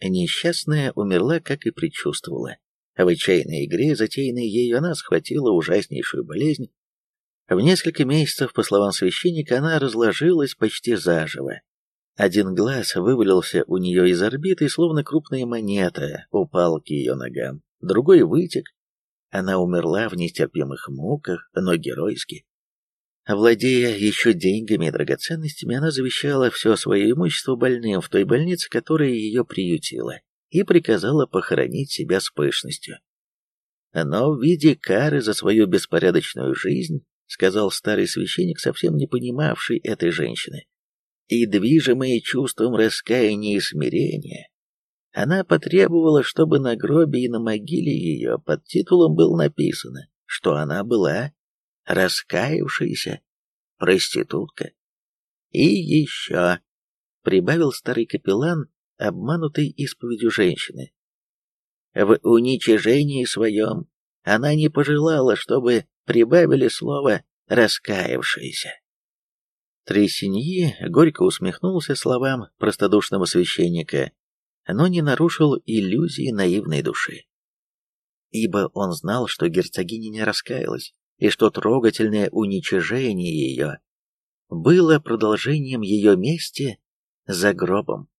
Несчастная умерла, как и предчувствовала. В отчаянной игре, затеянной ею, она схватила ужаснейшую болезнь. В несколько месяцев, по словам священника, она разложилась почти заживо. Один глаз вывалился у нее из орбиты, словно крупная монета упал к ее ногам. Другой вытек. Она умерла в нестерпимых муках, но геройски. Владея еще деньгами и драгоценностями, она завещала все свое имущество больным в той больнице, которая ее приютила, и приказала похоронить себя с пышностью. Но в виде кары за свою беспорядочную жизнь, сказал старый священник, совсем не понимавший этой женщины, и движимая чувством раскаяния и смирения, она потребовала, чтобы на гробе и на могиле ее под титулом было написано, что она была раскаявшаяся проститутка. И еще, прибавил старый капеллан, обманутый исповедью женщины. В уничижении своем она не пожелала, чтобы прибавили слово «раскаявшаяся». Тресиньи горько усмехнулся словам простодушного священника, но не нарушил иллюзии наивной души. Ибо он знал, что герцогиня не раскаялась, и что трогательное уничижение ее было продолжением ее мести за гробом.